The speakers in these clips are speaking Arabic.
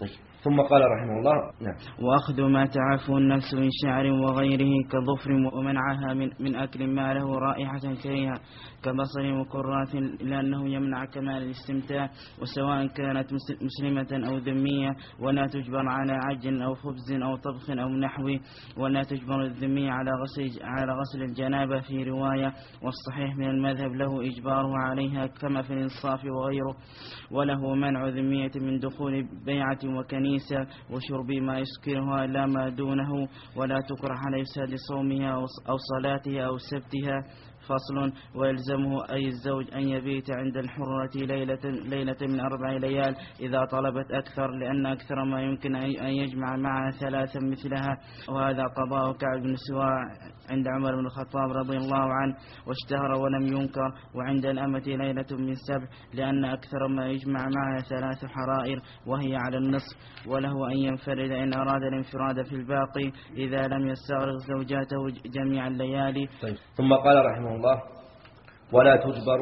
طيب ثم قال رحمه الله نعم. وأخذ ما تعافه النفس من شعر وغيره كظفر ومنعها من, من أكل ما له رائحة كريهة كبصر مكرات لأنه يمنع كمال الاستمتاع وسواء كانت مسلمة أو ذمية ولا تجبر على عجل أو خبز أو طبخ أو نحوه ولا تجبر الذمية على غسل, على غسل الجنابة في رواية والصحيح من المذهب له إجباره عليها كما في الإنصاف وغيره وله منع ذمية من دخول بيعة وكنيسة وشرب ما يسكرها لا ما دونه ولا تكره على إفساد صومها أو صلاتها أو سبتها. فصل ويلزمه أي الزوج أن يبيت عند الحرة ليلة, ليلة من أربع ليال إذا طلبت أكثر لأن أكثر ما يمكن أن يجمع معها ثلاثا مثلها. وهذا قضاء كعب بن سواع عند عمر بن الخطاب رضي الله عنه واشتهر ولم ينكر. وعند الأمة ليلة من سبع لأن أكثر ما يجمع معها ثلاث حرائر وهي على النصف. وله أن ينفرد إن أراد الانفراد في الباقي إذا لم يستغرق زوجاته جميع الليالي. طيب. ثم قال رحمه الله ولا تجبر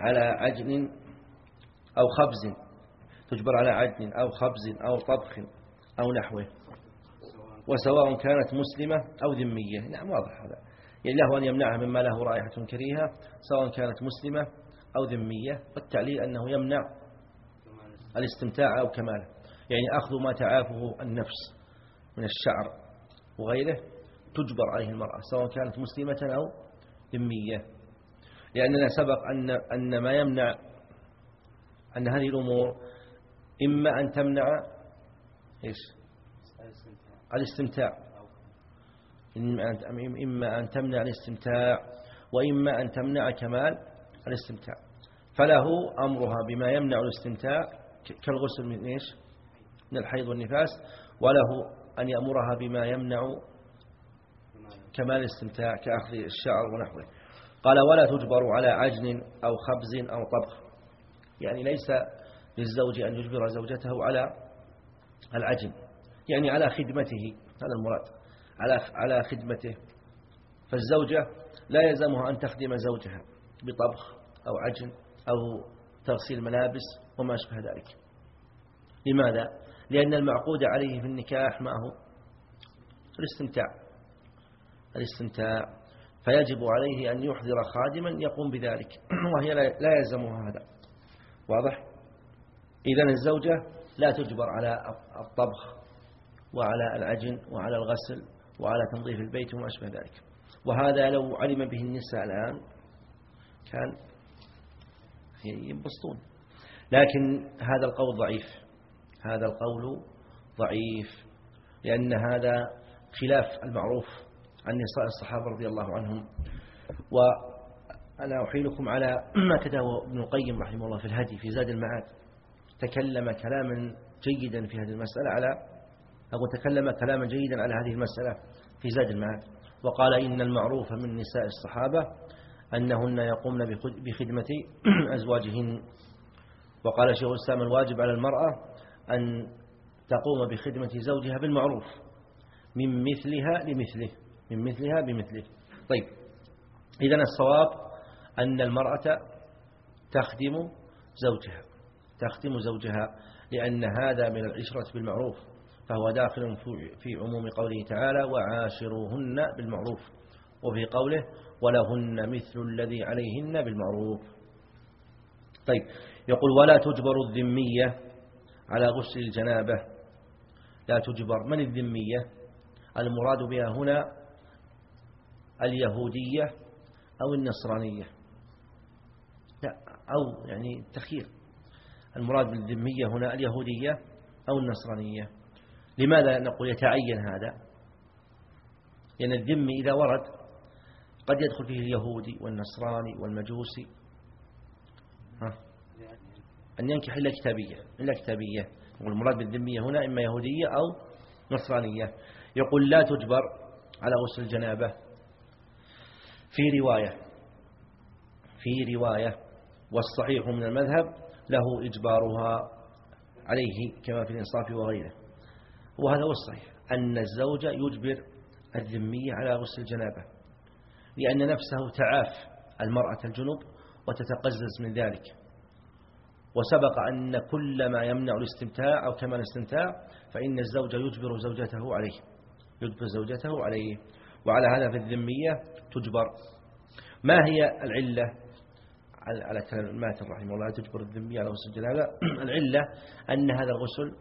على عجن أو خبز. تجبر على عجن أو خبز أو طبخ أو نحوه. وسواء كانت مسلمة أو ذمية. نعم واضح هذا. يعني له أن يمنعها مما له رائحة كريهة سواء كانت مسلمة أو ذمية. والتعليل أنه يمنع الاستمتاع أو كماله. يعني أخذ ما تعافه النفس من الشعر وغيره تجبر عليه المرأة سواء كانت مسلمة أو ذمية لأننا سبق أن, أن ما يمنع أن هذه الأمور إما أن تمنع إيش؟ الاستمتاع. إما أن تمنع الاستمتاع وإما أن تمنع كمال الاستمتاع. فله أمرها بما يمنع الاستمتاع كالغسل من إيش؟ من الحيض والنفاس وله أن يأمرها بما يمنع كمال الاستمتاع كأخذ الشعر ونحوه. قال ولا تجبر على عجن أو خبز أو طبخ. يعني ليس للزوج أن يجبر زوجته على العجن يعني على خدمته. هذا المراد على على خدمته. فالزوجة لا يلزمها أن تخدم زوجها بطبخ أو عجن أو تغسيل ملابس وما أشبه ذلك. لماذا؟ لأن المعقود عليه في النكاح ما هو الاستمتاع. الاستمتاع فيجب عليه أن يحضر خادما يقوم بذلك. وهي لا يلزمها هذا. واضح؟ إذا الزوجة لا تجبر على الطبخ وعلى العجن وعلى الغسل وعلى تنظيف البيت وما أشبه ذلك. وهذا لو علم به النساء الآن كان ينبسطون. لكن هذا القول ضعيف. هذا القول ضعيف. لأن هذا خلاف المعروف. عن نساء الصحابة رضي الله عنهم. وأنا أحيلكم على ما كتبه ابن القيم رحمه الله في الهدي في زاد المعاد. تكلم كلاما جيدا في هذه المسألة على أو تكلم كلاما جيدا على هذه المسألة في زاد المعاد. وقال إن المعروف من نساء الصحابة أنهن يقومن بخدمة أزواجهن. وقال شيخ الإسلام الواجب على المرأة أن تقوم بخدمة زوجها بالمعروف من مثلها لمثله. من مثلها بمثله. طيب. إذن الصواب أن المرأة تخدم زوجها تخدم زوجها لأن هذا من العشرة بالمعروف فهو داخل في عموم قوله تعالى وعاشروهن بالمعروف وفي قوله ولهن مثل الذي عليهن بالمعروف طيب. يقول ولا تجبر الذمية على غسل الجنابة لا تجبر. من الذمية؟ المراد بها هنا اليهودية أو النصرانية. لا أو يعني تخير المراد بالذمية هنا اليهودية أو النصرانية. لماذا نقول يتعين هذا؟ لأن الذم إذا ورد قد يدخل فيه اليهودي والنصراني والمجوسي. ها؟ أن ينكح إلا كتابية إلا كتابية. والمراد بالذمية هنا إما يهودية أو نصرانية. يقول لا تجبر على غسل الجنابة. في رواية في رواية والصحيح من المذهب له إجبارها عليه كما في الإنصاف وغيره. وهذا هو الصحيح أن الزوج يجبر الذمية على غسل الجنابة لأن نفسه تعاف المرأة الجنوب وتتقزز من ذلك. وسبق أن كل ما يمنع الاستمتاع أو كمال الاستمتاع فإن الزوج يجبر زوجته عليه يجبر زوجته عليه. وعلى هذا في الذمية تجبر. ما هي العلة؟ على كلام الماتن رحمه الله تجبر الذمية على غسل الجنابة. العلة أن هذا الغسل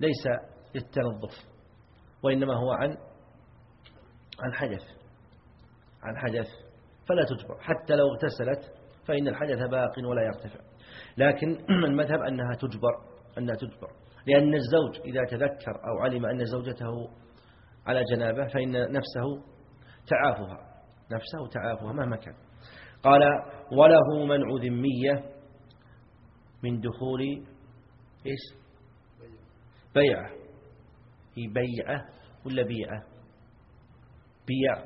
ليس للتنظف وإنما هو عن عن حدث. عن حدث فلا تجبر. حتى لو اغتسلت فإن الحدث باق ولا يرتفع. لكن المذهب أنها تجبر أنها تجبر. لأن الزوج إذا تذكر أو علم أن زوجته على جنابه فإن نفسه تعافها نفسه تعافها مهما كان. قال وله منع ذمية من دخول إيش؟ بيعة. هي بيعة ولا بيعة؟ بيع.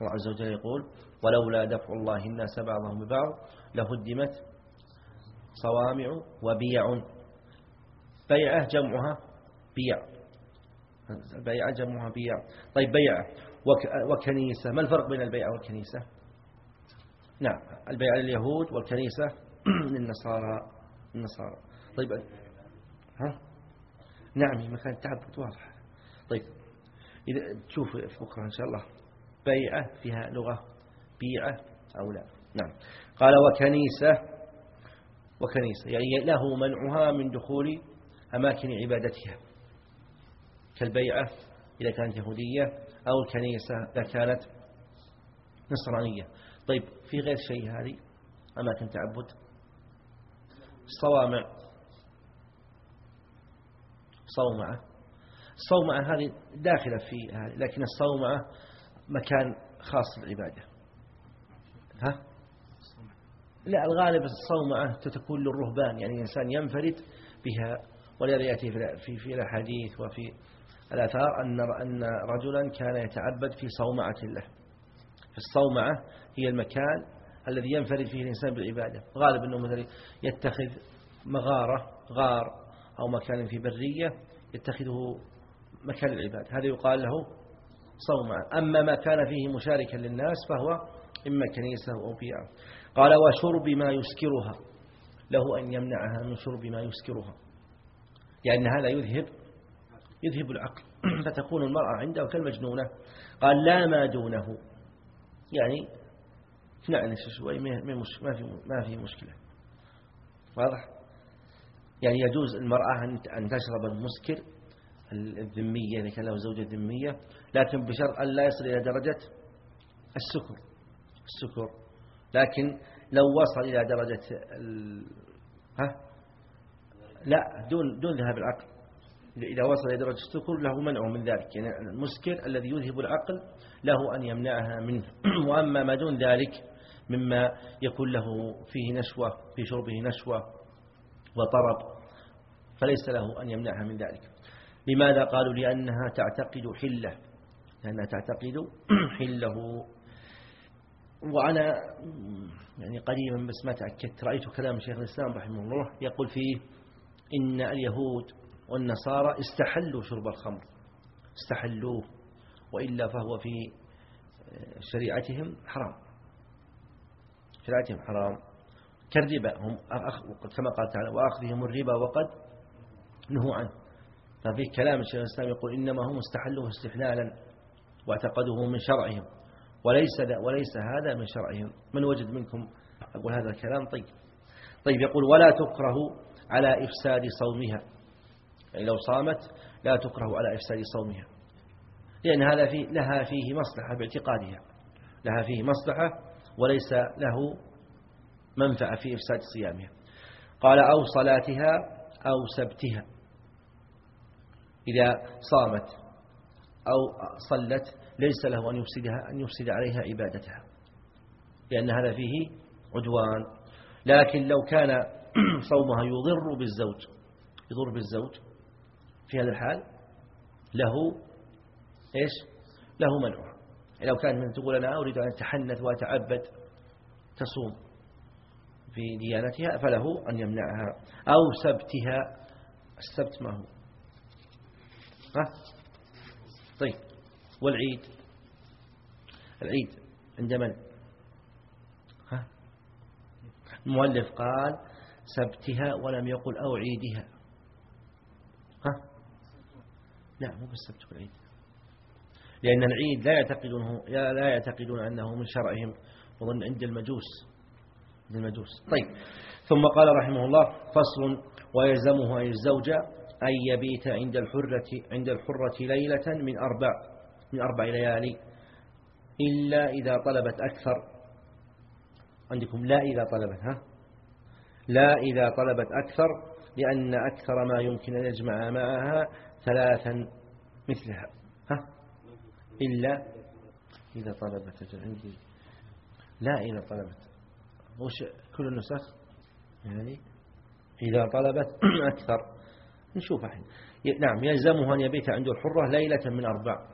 الله عز وجل يقول ولولا دفع الله الناس بعضهم ببعض لهدمت صوامع وبيع. بيعة جمعها بيع. البيعة جمعها بيع. طيب بيعة وكنيسة. ما الفرق بين البيعة والكنيسة؟ نعم. البيعة لليهود والكنيسة للنصارى. النصارى. طيب ها؟ نعم مكان التعبد واضح. طيب إذا تشوف في بكرة إن شاء الله. بيعة فيها لغة بيعة أو لا. نعم. قال وكنيسة. وكنيسة. يعني له منعها من دخول أماكن عبادتها. كالبيعة إذا كانت يهودية أو الكنيسة إذا كانت نصرانية. طيب في غير شيء هذه؟ أماكن تعبد؟ الصوامع. صومعة الصومعة هذه داخلة في هذه لكن الصومعة مكان خاص بالعبادة. ها؟ لا الغالب الصومعة تكون للرهبان يعني إنسان ينفرد بها ولذا يأتي في في الأحاديث وفي الآثار أن أن رجلا كان يتعبد في صومعة له. الصومعة هي المكان الذي ينفرد فيه الإنسان بالعبادة. غالب أنه مثلا يتخذ مغارة غار أو مكان في برية يتخذه مكان العبادة هذا يقال له صومعة. أما ما كان فيه مشاركا للناس فهو إما كنيسة أو بيئة قال وشرب ما يسكرها. له أن يمنعها من شرب ما يسكرها. لأن يعني هذا يذهب يذهب العقل. فتكون المرأة عنده كالمجنونة. قال لا ما دونه. يعني تنعنش شوي ما في ما في مشكلة. واضح؟ يعني يجوز المرأة أن تشرب المسكر الذمية إذا كان له زوجة ذمية لكن بشرط أن لا يصل إلى درجة السكر. السكر. لكن لو وصل إلى درجة. ها؟ لا دون دون ذهاب العقل. إذا وصل إلى درجة السكر له منع من ذلك. يعني المسكر الذي يذهب العقل له أن يمنعها منه. وأما ما دون ذلك مما يكون له فيه نشوة في شربه نشوة وطرب فليس له أن يمنعها من ذلك. لماذا قالوا؟ لأنها تعتقد حلة. لأنها تعتقد حلة. وأنا يعني قديما بس ما تأكدت. رأيت كلام شيخ الإسلام رحمه الله يقول فيه إن اليهود والنصارى استحلوا شرب الخمر استحلوه وإلا فهو في شريعتهم حرام. شريعتهم حرام. كالربا هم كما قال تعالى وأخذهم الربا وقد نهوا عنه. ففي كلام الشيخ الإسلام يقول إنما هم استحلوه استحلالا واعتقدوه من شرعهم. وليس وليس هذا من شرعهم. من وجد منكم أقول هذا الكلام؟ طيب. طيب يقول ولا تكره على إفساد صومها. يعني لو صامت لا تكره على إفساد صومها. لأن هذا في لها فيه مصلحة باعتقادها. لها فيه مصلحة وليس له منفعة في إفساد صيامها. قال أو صلاتها أو سبتها. إذا صامت أو صلت ليس له أن يفسدها أن يفسد عليها عبادتها. لأن هذا فيه عدوان. لكن لو كان صومها يضر بالزوج يضر بالزوج في هذا الحال له إيش؟ له منعها لو كانت من تقول أنا أريد أن أتحنث وأتعبد تصوم في ديانتها فله أن يمنعها أو سبتها. السبت ما هو؟ ها؟ طيب. والعيد؟ العيد عند من؟ ها؟ المؤلف قال سبتها ولم يقل أو عيدها. ها؟ لا مو بالسبت والعيد. لأن العيد لا يعتقدونه لا يعتقدون أنه من شرعهم وظن عند المجوس عند المجوس. طيب ثم قال رحمه الله فصل ويلزمه أي الزوجة أن يبيت عند الحرة عند الحرة ليلة من أربع من أربع ليالي إلا إذا طلبت أكثر. عندكم لا إذا طلبت ها؟ لا إذا طلبت أكثر لأن أكثر ما يمكن أن يجمع معها ثلاثا مثلها. ها؟ إلا إذا طلبت. عندي. لا إذا طلبت. وش كل النسخ؟ يعني إذا طلبت أكثر. نشوف الحين. نعم يلزمه أن يبيت عند الحرة ليلة من أربع.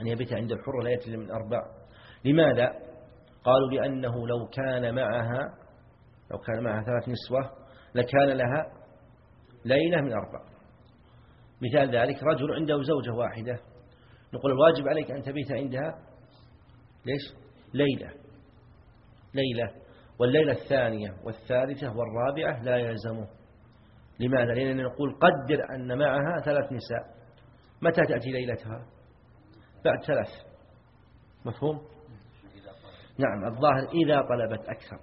أن يبيت عند الحرة ليلة من أربع. لماذا؟ قالوا لأنه لو كان معها لو كان معها ثلاث نسوة لكان لها ليلة من أربع. مثال ذلك رجل عنده زوجة واحدة. نقول الواجب عليك أن تبيت عندها ليش؟ ليلة. ليلة. والليلة الثانية والثالثة والرابعة لا يلزمه لماذا؟ لأننا نقول قدر أن معها ثلاث نساء. متى تأتي ليلتها؟ بعد ثلاث. مفهوم؟ نعم الظاهر إذا طلبت أكثر.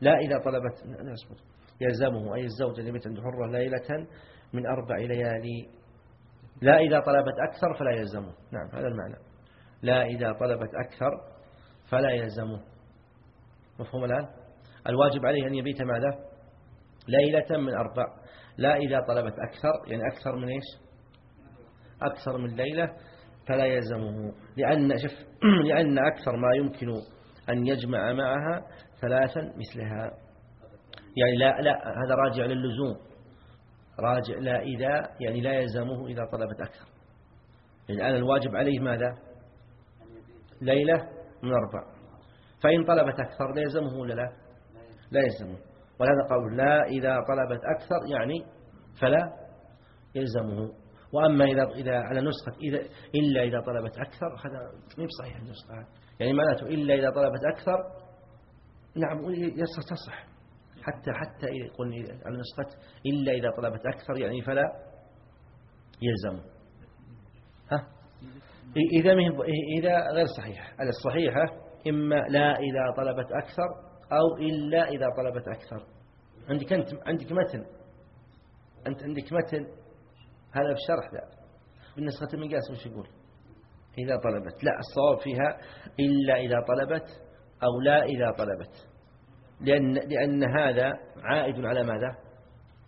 لا إذا طلبت نصبر يلزمه أي الزوج اللي عند حرة ليلة من أربع ليالي. لا إذا طلبت أكثر فلا يلزمه. نعم هذا المعنى. لا إذا طلبت أكثر فلا يلزمه. مفهوم الآن؟ الواجب عليه أن يبيت ماذا؟ ليلة من أربع. لا إذا طلبت أكثر يعني أكثر من إيش؟ أكثر من ليلة فلا يلزمه. لأن شف لأن أكثر ما يمكن أن يجمع معها ثلاثا مثلها. يعني لا لا هذا راجع للزوم. راجع لا إذا يعني لا يلزمه إذا طلبت أكثر. يعني الآن الواجب عليه ماذا؟ ليلة من أربع فإن طلبت أكثر لا يلزمه ولا لا؟ لا يلزمه. ولهذا قول لا إذا طلبت أكثر يعني فلا يلزمه. وأما إذا إذا على نسخة إذا إلا إذا طلبت أكثر هذا مو بصحيح النسخة يعني معناته إلا إذا طلبت أكثر نعم يصح تصح. حتى حتى يقول على نسخة إلا إذا طلبت أكثر يعني فلا يلزم. ها؟ إذا إذا غير صحيح. على الصحيحة إما لا إذا طلبت أكثر أو إلا إذا طلبت أكثر. عندك أنت عندك متن. أنت عندك متن. هذا بشرح لا. بالنسخة المقاس وش يقول؟ إذا طلبت. لا الصواب فيها إلا إذا طلبت أو لا إذا طلبت. لأن, لأن هذا عائد على ماذا؟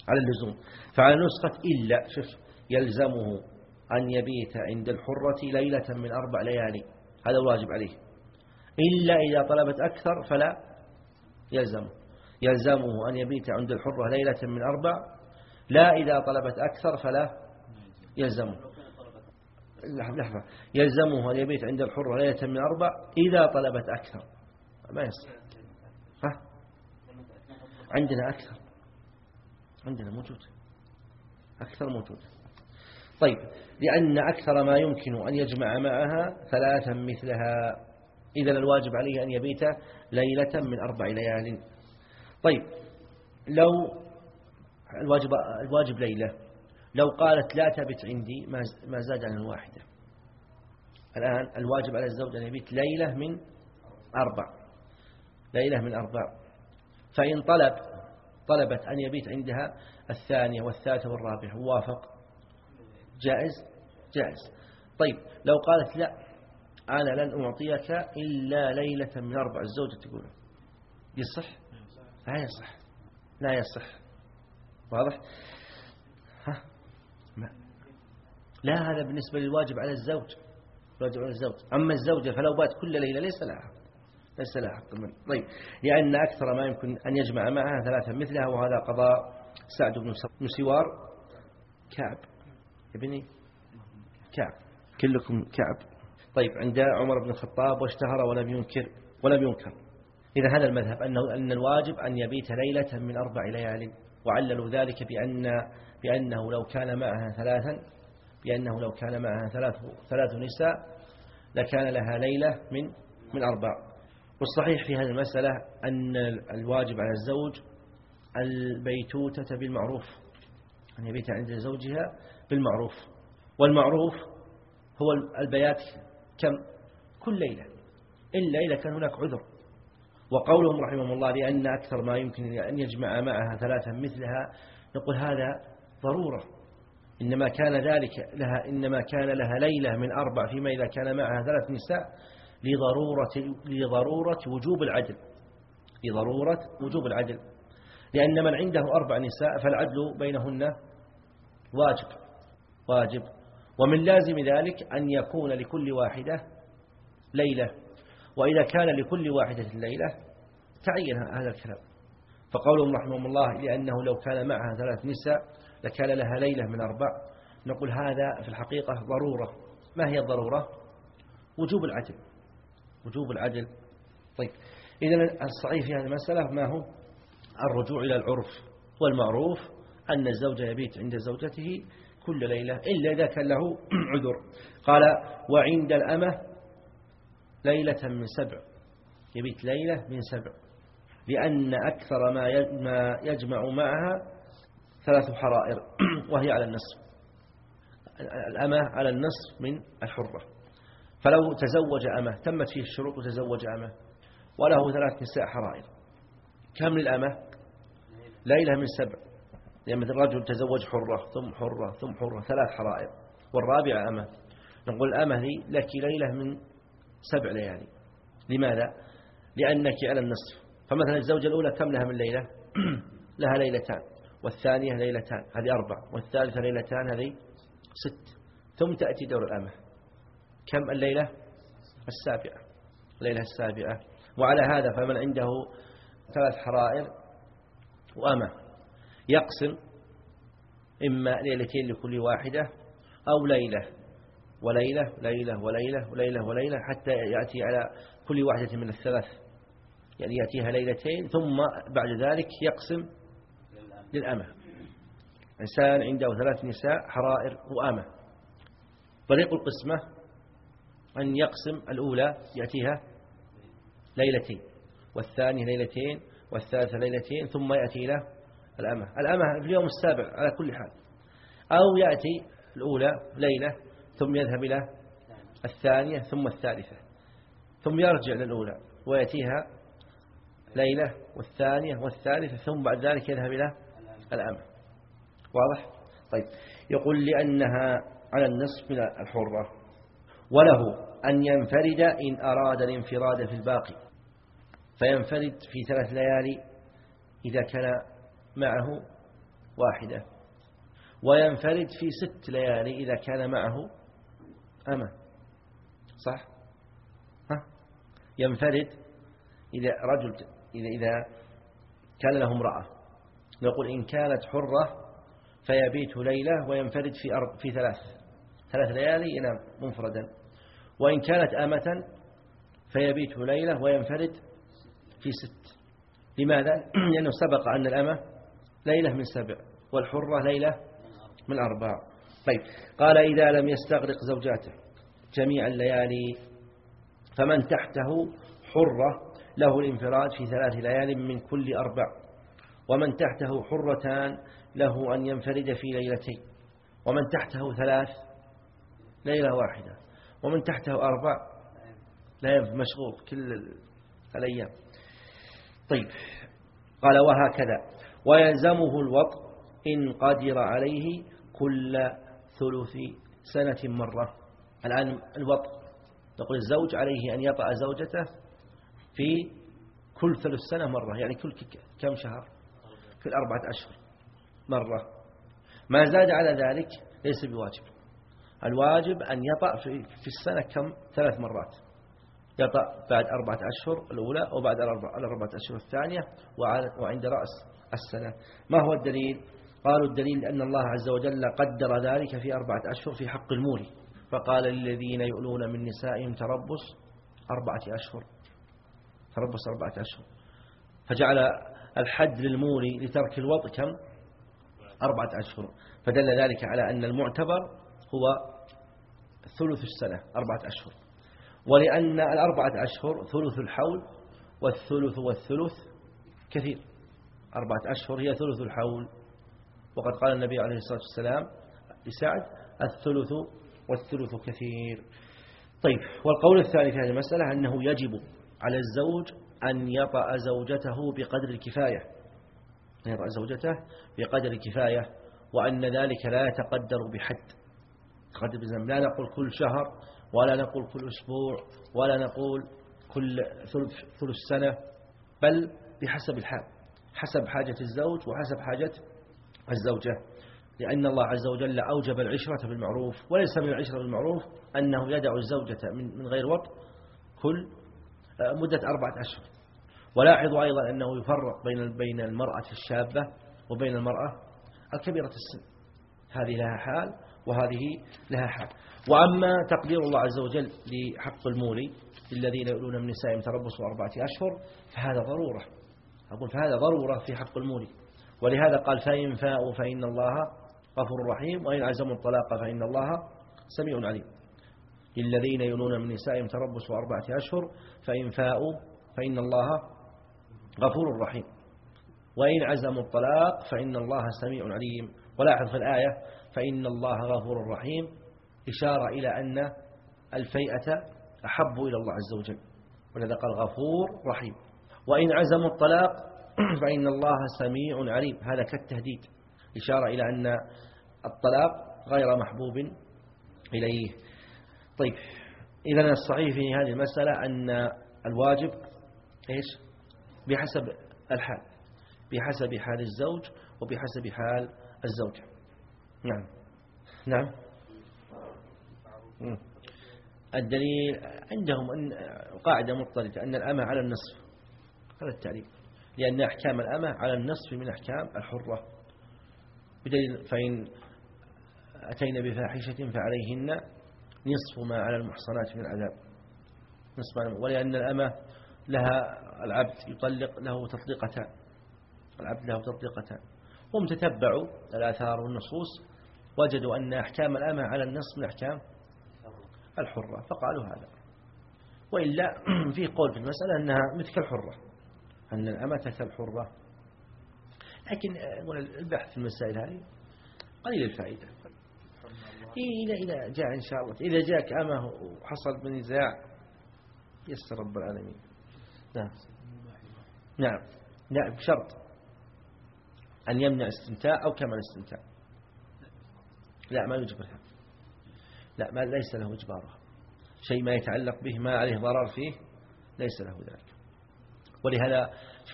على اللزوم. فعلى نسخة إلا شوف يلزمه أن يبيت عند الحرة ليلة من أربع ليالي. هذا الواجب عليه. إلا إذا طلبت أكثر فلا يلزمه. يلزمه أن يبيت عند الحرة ليلة من أربع. لا إذا طلبت أكثر فلا يلزمه. لحظة يلزمه أن يبيت عند الحرة ليلة من أربع إذا طلبت أكثر. ما يصح. ها؟ عندنا أكثر. عندنا موجود. أكثر موجود. طيب لأن أكثر ما يمكن أن يجمع معها ثلاثا مثلها. إذا الواجب عليه أن يبيت ليلة من أربع ليال. طيب لو الواجب, الواجب ليلة. لو قالت لا تبت عندي ما زاد عن الواحدة. الآن الواجب على الزوج أن يبيت ليلة من أربع. ليلة من أربع. فإن طلب طلبت أن يبيت عندها الثانية والثالثة والرابعة ووافق. جائز؟ جائز. طيب لو قالت لا أنا لن أعطيك إلا ليلة من أربع الزوجة تقول. يصح؟ لا يصح. لا يصح. واضح؟ ها؟ ما. لا هذا بالنسبة للواجب على الزوج. الواجب على الزوج. أما الزوجة فلو بات كل ليلة ليس لها. ليس لها حق المال طيب لأن أكثر ما يمكن أن يجمع معها ثلاثة مثلها وهذا قضاء سعد بن سوار كعب. ابني؟ كعب. كلكم كعب. طيب عند عمر بن الخطاب واشتهر ولم ينكر ولم ينكر. إذا هذا المذهب أنه أن الواجب أن يبيت ليلة من أربع ليال وعللوا ذلك بأن بأنه لو كان معها ثلاثا بأنه لو كان معها ثلاث ثلاث نساء لكان لها ليلة من من أربع. والصحيح في هذه المسألة أن الواجب على الزوج البيتوتة بالمعروف. أن يبيت عند زوجها بالمعروف. والمعروف هو البيات كم؟ كل ليلة. إلا إذا كان هناك عذر. وقولهم رحمه الله لأن أكثر ما يمكن أن يجمع معها ثلاثا مثلها نقول هذا ضرورة. إنما كان ذلك لها إنما كان لها ليلة من أربع فيما إذا كان معها ثلاث نساء لضرورة لضرورة وجوب العدل. لضرورة وجوب العدل. لأن من عنده أربع نساء فالعدل بينهن واجب واجب. ومن لازم ذلك أن يكون لكل واحدة ليلة. وإذا كان لكل واحدة ليلة تعين هذا الكلام. فقولهم رحمهم الله لأنه لو كان معها ثلاث نساء لكان لها ليلة من أربع. نقول هذا في الحقيقة ضرورة. ما هي الضرورة؟ وجوب العدل. وجوب العدل. طيب إذا الصحيح في هذه المسألة ما هو؟ الرجوع إلى العرف والمعروف أن الزوج يبيت عند زوجته كل ليلة إلا إذا كان له عذر. قال وعند الأمة ليلة من سبع. يبيت ليلة من سبع. لأن أكثر ما يجمع معها ثلاث حرائر وهي على النصف. الأمة على النصف من الحرة. فلو تزوج أمة تمت فيه الشروط وتزوج أمة وله ثلاث نساء حرائر. كم للأمة؟ ليلة من سبع. لأن مثل رجل تزوج حرة ثم حرة ثم حرة ثلاث حرائر. والرابعة أمة. نقول الأمة لك ليلة من سبع ليالي. لماذا؟ لأنك على النصف. فمثلا الزوجة الأولى كم لها من ليلة؟ لها ليلتان. والثانية ليلتان. هذه أربع والثالثة ليلتان هذه ست. ثم تأتي دور الأمة. كم الليلة؟ السابعة. الليلة السابعة. وعلى هذا فمن عنده ثلاث حرائر وأمة. يقسم إما ليلتين لكل واحدة أو ليلة وليلة ليلة وليلة وليلة وليلة حتى يأتي على كل واحدة من الثلاث. يعني يأتيها ليلتين ثم بعد ذلك يقسم للأمة. إنسان عنده ثلاث نساء حرائر وأمة. طريق القسمة أن يقسم الأولى يأتيها ليلتين والثانية ليلتين والثالثة ليلتين ثم يأتي إلى الأمة. الأمة في اليوم السابع على كل حال. أو يأتي الأولى ليلة ثم يذهب إلى الثانية ثم الثالثة ثم يرجع للأولى ويأتيها ليلة والثانية والثالثة ثم بعد ذلك يذهب إلى الأمة. واضح؟ طيب. يقول لأنها على النصف من الحرة. وله أن ينفرد إن أراد الانفراد في الباقي فينفرد في ثلاث ليالي إذا كان معه واحدة وينفرد في ست ليالي إذا كان معه أما صح؟ ها؟ ينفرد إذا رجل إذا إذا كان له امرأة نقول إن كانت حرة فيبيت ليلة وينفرد في أرب في ثلاث. ثلاث ليالي ينام منفردا. وإن كانت أمة فيبيت ليلة وينفرد في ست. لماذا؟ لأنه سبق أن الأمة ليلة من سبع والحرة ليلة من أربع. طيب قال إذا لم يستغرق زوجاته جميع الليالي فمن تحته حرة له الانفراد في ثلاث ليال من كل أربع. ومن تحته حرتان له أن ينفرد في ليلتين. ومن تحته ثلاث ليلة واحدة. ومن تحته أربع. لا مشغول كل الأيام. طيب. قال وهكذا. ويلزمه الوطء إن قدر عليه كل ثلث سنة مرة. الآن الوطء نقول الزوج عليه أن يطأ زوجته في كل ثلث سنة مرة يعني كل كم شهر؟ في الأربعة أشهر مرة. ما زاد على ذلك ليس بواجب. الواجب أن يطأ في السنة كم؟ ثلاث مرات. يطأ بعد أربعة أشهر الأولى وبعد الأربعة أشهر الثانية وعند رأس السنة. ما هو الدليل؟ قالوا الدليل أن الله عز وجل قدر ذلك في أربعة أشهر في حق المولي. فقال للذين يؤلون من نسائهم تربص أربعة أشهر. تربص أربعة أشهر. فجعل الحد للمولي لترك الوضع كم؟ أربعة أشهر. فدل ذلك على أن المعتبر هو ثلث السنة أربعة أشهر. ولأن الأربعة أشهر ثلث الحول والثلث والثلث كثير. أربعة أشهر هي ثلث الحول. وقد قال النبي عليه الصلاة والسلام لسعد الثلث والثلث كثير. طيب والقول الثاني في هذه المسألة أنه يجب على الزوج أن يطأ زوجته بقدر الكفاية. أن يطأ زوجته بقدر الكفاية وأن ذلك لا يتقدر بحد. قدر بزمن لا نقول كل شهر ولا نقول كل أسبوع ولا نقول كل ثلث, ثلث سنة بل بحسب الحال حسب حاجة الزوج وحسب حاجة الزوجة. لأن الله عز وجل أوجب العشرة بالمعروف وليس من العشرة بالمعروف أنه يدع الزوجة من غير وط كل آه، مدة أربعة أشهر. ولاحظوا أيضا أنه يفرق بين بين المرأة الشابة وبين المرأة الكبيرة السن. هذه لها حال وهذه لها حال وأما تقدير الله عز وجل لحق المولي للذين يؤلون من نسائهم تربصوا أربعة أشهر فهذا ضرورة. أقول فهذا ضرورة في حق المولي. ولهذا قال فإن فاءوا فإن الله غفور رحيم وإن عزموا الطلاق فإن الله سميع عليم. للذين يلون من نسائهم تربصوا أربعة أشهر فإن فاءوا فإن الله غفور رحيم. وإن عزموا الطلاق فإن الله سميع عليم. ولاحظ في الآية فإن الله غفور رحيم. إشارة إلى أن الفيئة أحب إلى الله عز وجل ولذا قال غفور رحيم. وإن عزموا الطلاق فإن الله سميع عليم. هذا كالتهديد. إشارة إلى أن الطلاق غير محبوب إليه. طيب إذا الصحيح في هذه المسألة أن الواجب إيش؟ بحسب الحال بحسب حال الزوج وبحسب حال الزوجة. نعم. نعم. الدليل عندهم أن قاعدة مضطردة أن الأمة على النصف. هذا التعليم لأن أحكام الأمة على النصف من أحكام الحرة. بدليل فإن أتينا بفاحشة فعليهن نصف ما على المحصنات من العذاب. نصف ما ولأن الأمة لها العبد يطلق له تطليقتان. العبد له تطليقتان. هم تتبعوا الآثار والنصوص وجدوا أن أحكام الأمة على النصف من أحكام الحرة فقالوا هذا. وإلا في قول في المسألة أنها مثل الحرة أن الأمة كالحرة لكن البحث في المسائل هذه قليل الفائدة. إذا إذا جاء إن شاء الله إذا جاءك أمة وحصل بنزاع يسر رب العالمين. نعم. نعم. نعم بشرط أن يمنع استمتاع أو كمال استمتاع. لا ما يجبرها لا ما ليس له إجبارها. شيء ما يتعلق به ما عليه ضرر فيه ليس له ذلك. ولهذا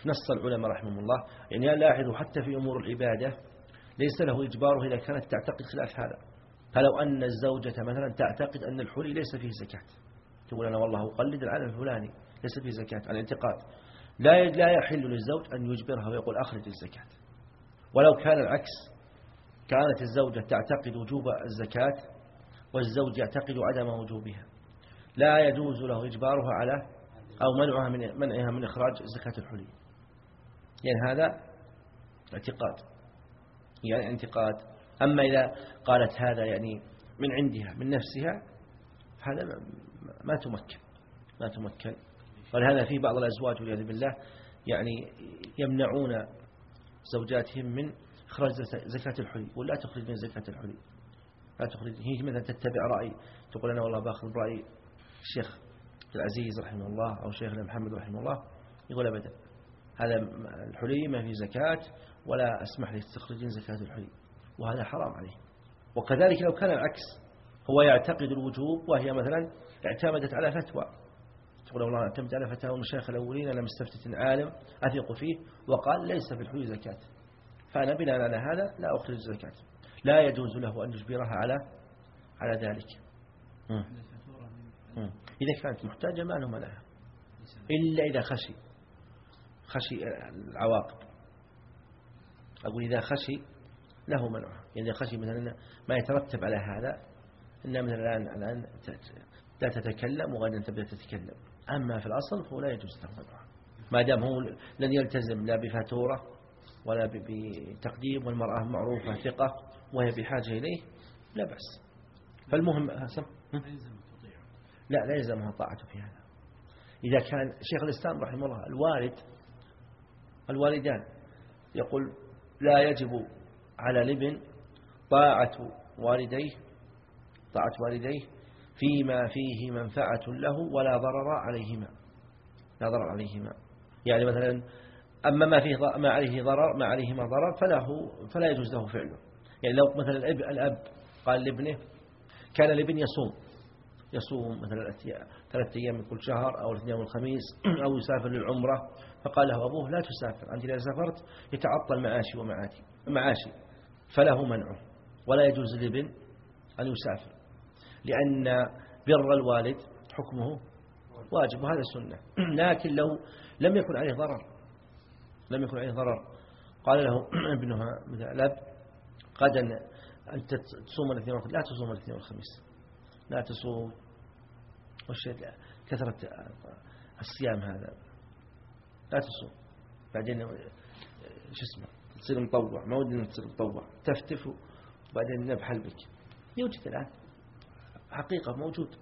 نص العلماء رحمهم الله يعني لاحظوا حتى في أمور العبادة ليس له إجباره إذا كانت تعتقد خلاف هذا. فلو أن الزوجة مثلا تعتقد أن الحلي ليس فيه زكاة. تقول أنا والله أقلد العالم الفلاني ليس فيه زكاة. الاعتقاد لا لا يحل للزوج أن يجبرها ويقول أخرج الزكاة. ولو كان العكس كانت الزوجة تعتقد وجوب الزكاة والزوج يعتقد عدم وجوبها. لا يجوز له إجبارها على أو منعها من منعها من إخراج زكاة الحلي. يعني هذا اعتقاد. يعني اعتقاد. أما إذا قالت هذا يعني من عندها من نفسها هذا ما تمكن ما تمكن. ولهذا في بعض الأزواج والعياذ بالله يعني يمنعون زوجاتهم من إخراج زكاة الحلي ولا تخرج من زكاة الحلي. لا تخرج. هي مثلا تتبع رأي. تقول أنا والله باخذ برأي الشيخ العزيز رحمه الله أو شيخنا محمد رحمه الله يقول أبدا. هذا الحلي ما في زكاة ولا أسمح تخرجين زكاة الحلي. وهذا حرام عليه. وكذلك لو كان العكس هو يعتقد الوجوب وهي مثلا اعتمدت على فتوى. تقول والله أعتمد على فتاوى المشايخ الأولين أنا مستفتة عالم أثق فيه وقال ليس في الحلي زكاة. فأنا بناء على هذا لا أخرج زكاة لا يجوز له أن يجبرها على على ذلك. إذا كانت محتاجة ما له لها إلا إذا خشي. خشي العواقب. أقول إذا خشي له منعها يعني إذا خشي مثلا ما يترتب على هذا إن مثلا الآن الآن لا تتكلم وغدا تبدأ تتكلم. أما في الأصل فهو لا يجوز له منعها ما دام هو لن يلتزم لا بفاتورة ولا بتقديم والمرأة معروفة ثقة وهي بحاجة إليه لا بأس. فالمهم لا لا يلزمها طاعته في هذا. إذا كان شيخ الإسلام رحمه الله الوالد الوالدان يقول لا يجب على الابن طاعة والديه طاعة والديه فيما فيه منفعة له ولا ضرر عليهما. لا ضرر عليهما. يعني مثلا أما ما فيه ما عليه ضرر ما عليهما ضرر فله فلا يجوز له فعله. يعني لو مثلا الأب, الأب قال لابنه كان الابن يصوم. يصوم مثلا ثلاثة أيام من كل شهر أو الاثنين والخميس أو يسافر للعمرة. فقال له أبوه لا تسافر أنت إذا سافرت يتعطل معاشي ومعاتي معاشي. فله منعه. ولا يجوز لابن أن يسافر لأن بر الوالد حكمه واجب وهذا سنة. لكن لو لم يكن عليه ضرر لم يكن عليه ضرر. قال له ابنها مثل الأب قد أنت تصوم الاثنين والخميس لا تصوم الاثنين والخميس. لا تصوم. والشيء كثرة الصيام هذا. لا تصوم. بعدين شو اسمه تصير مطوع. ما ودنا تصير مطوع. تفتف وبعدين نبحل بك يوجد الآن. حقيقة موجود.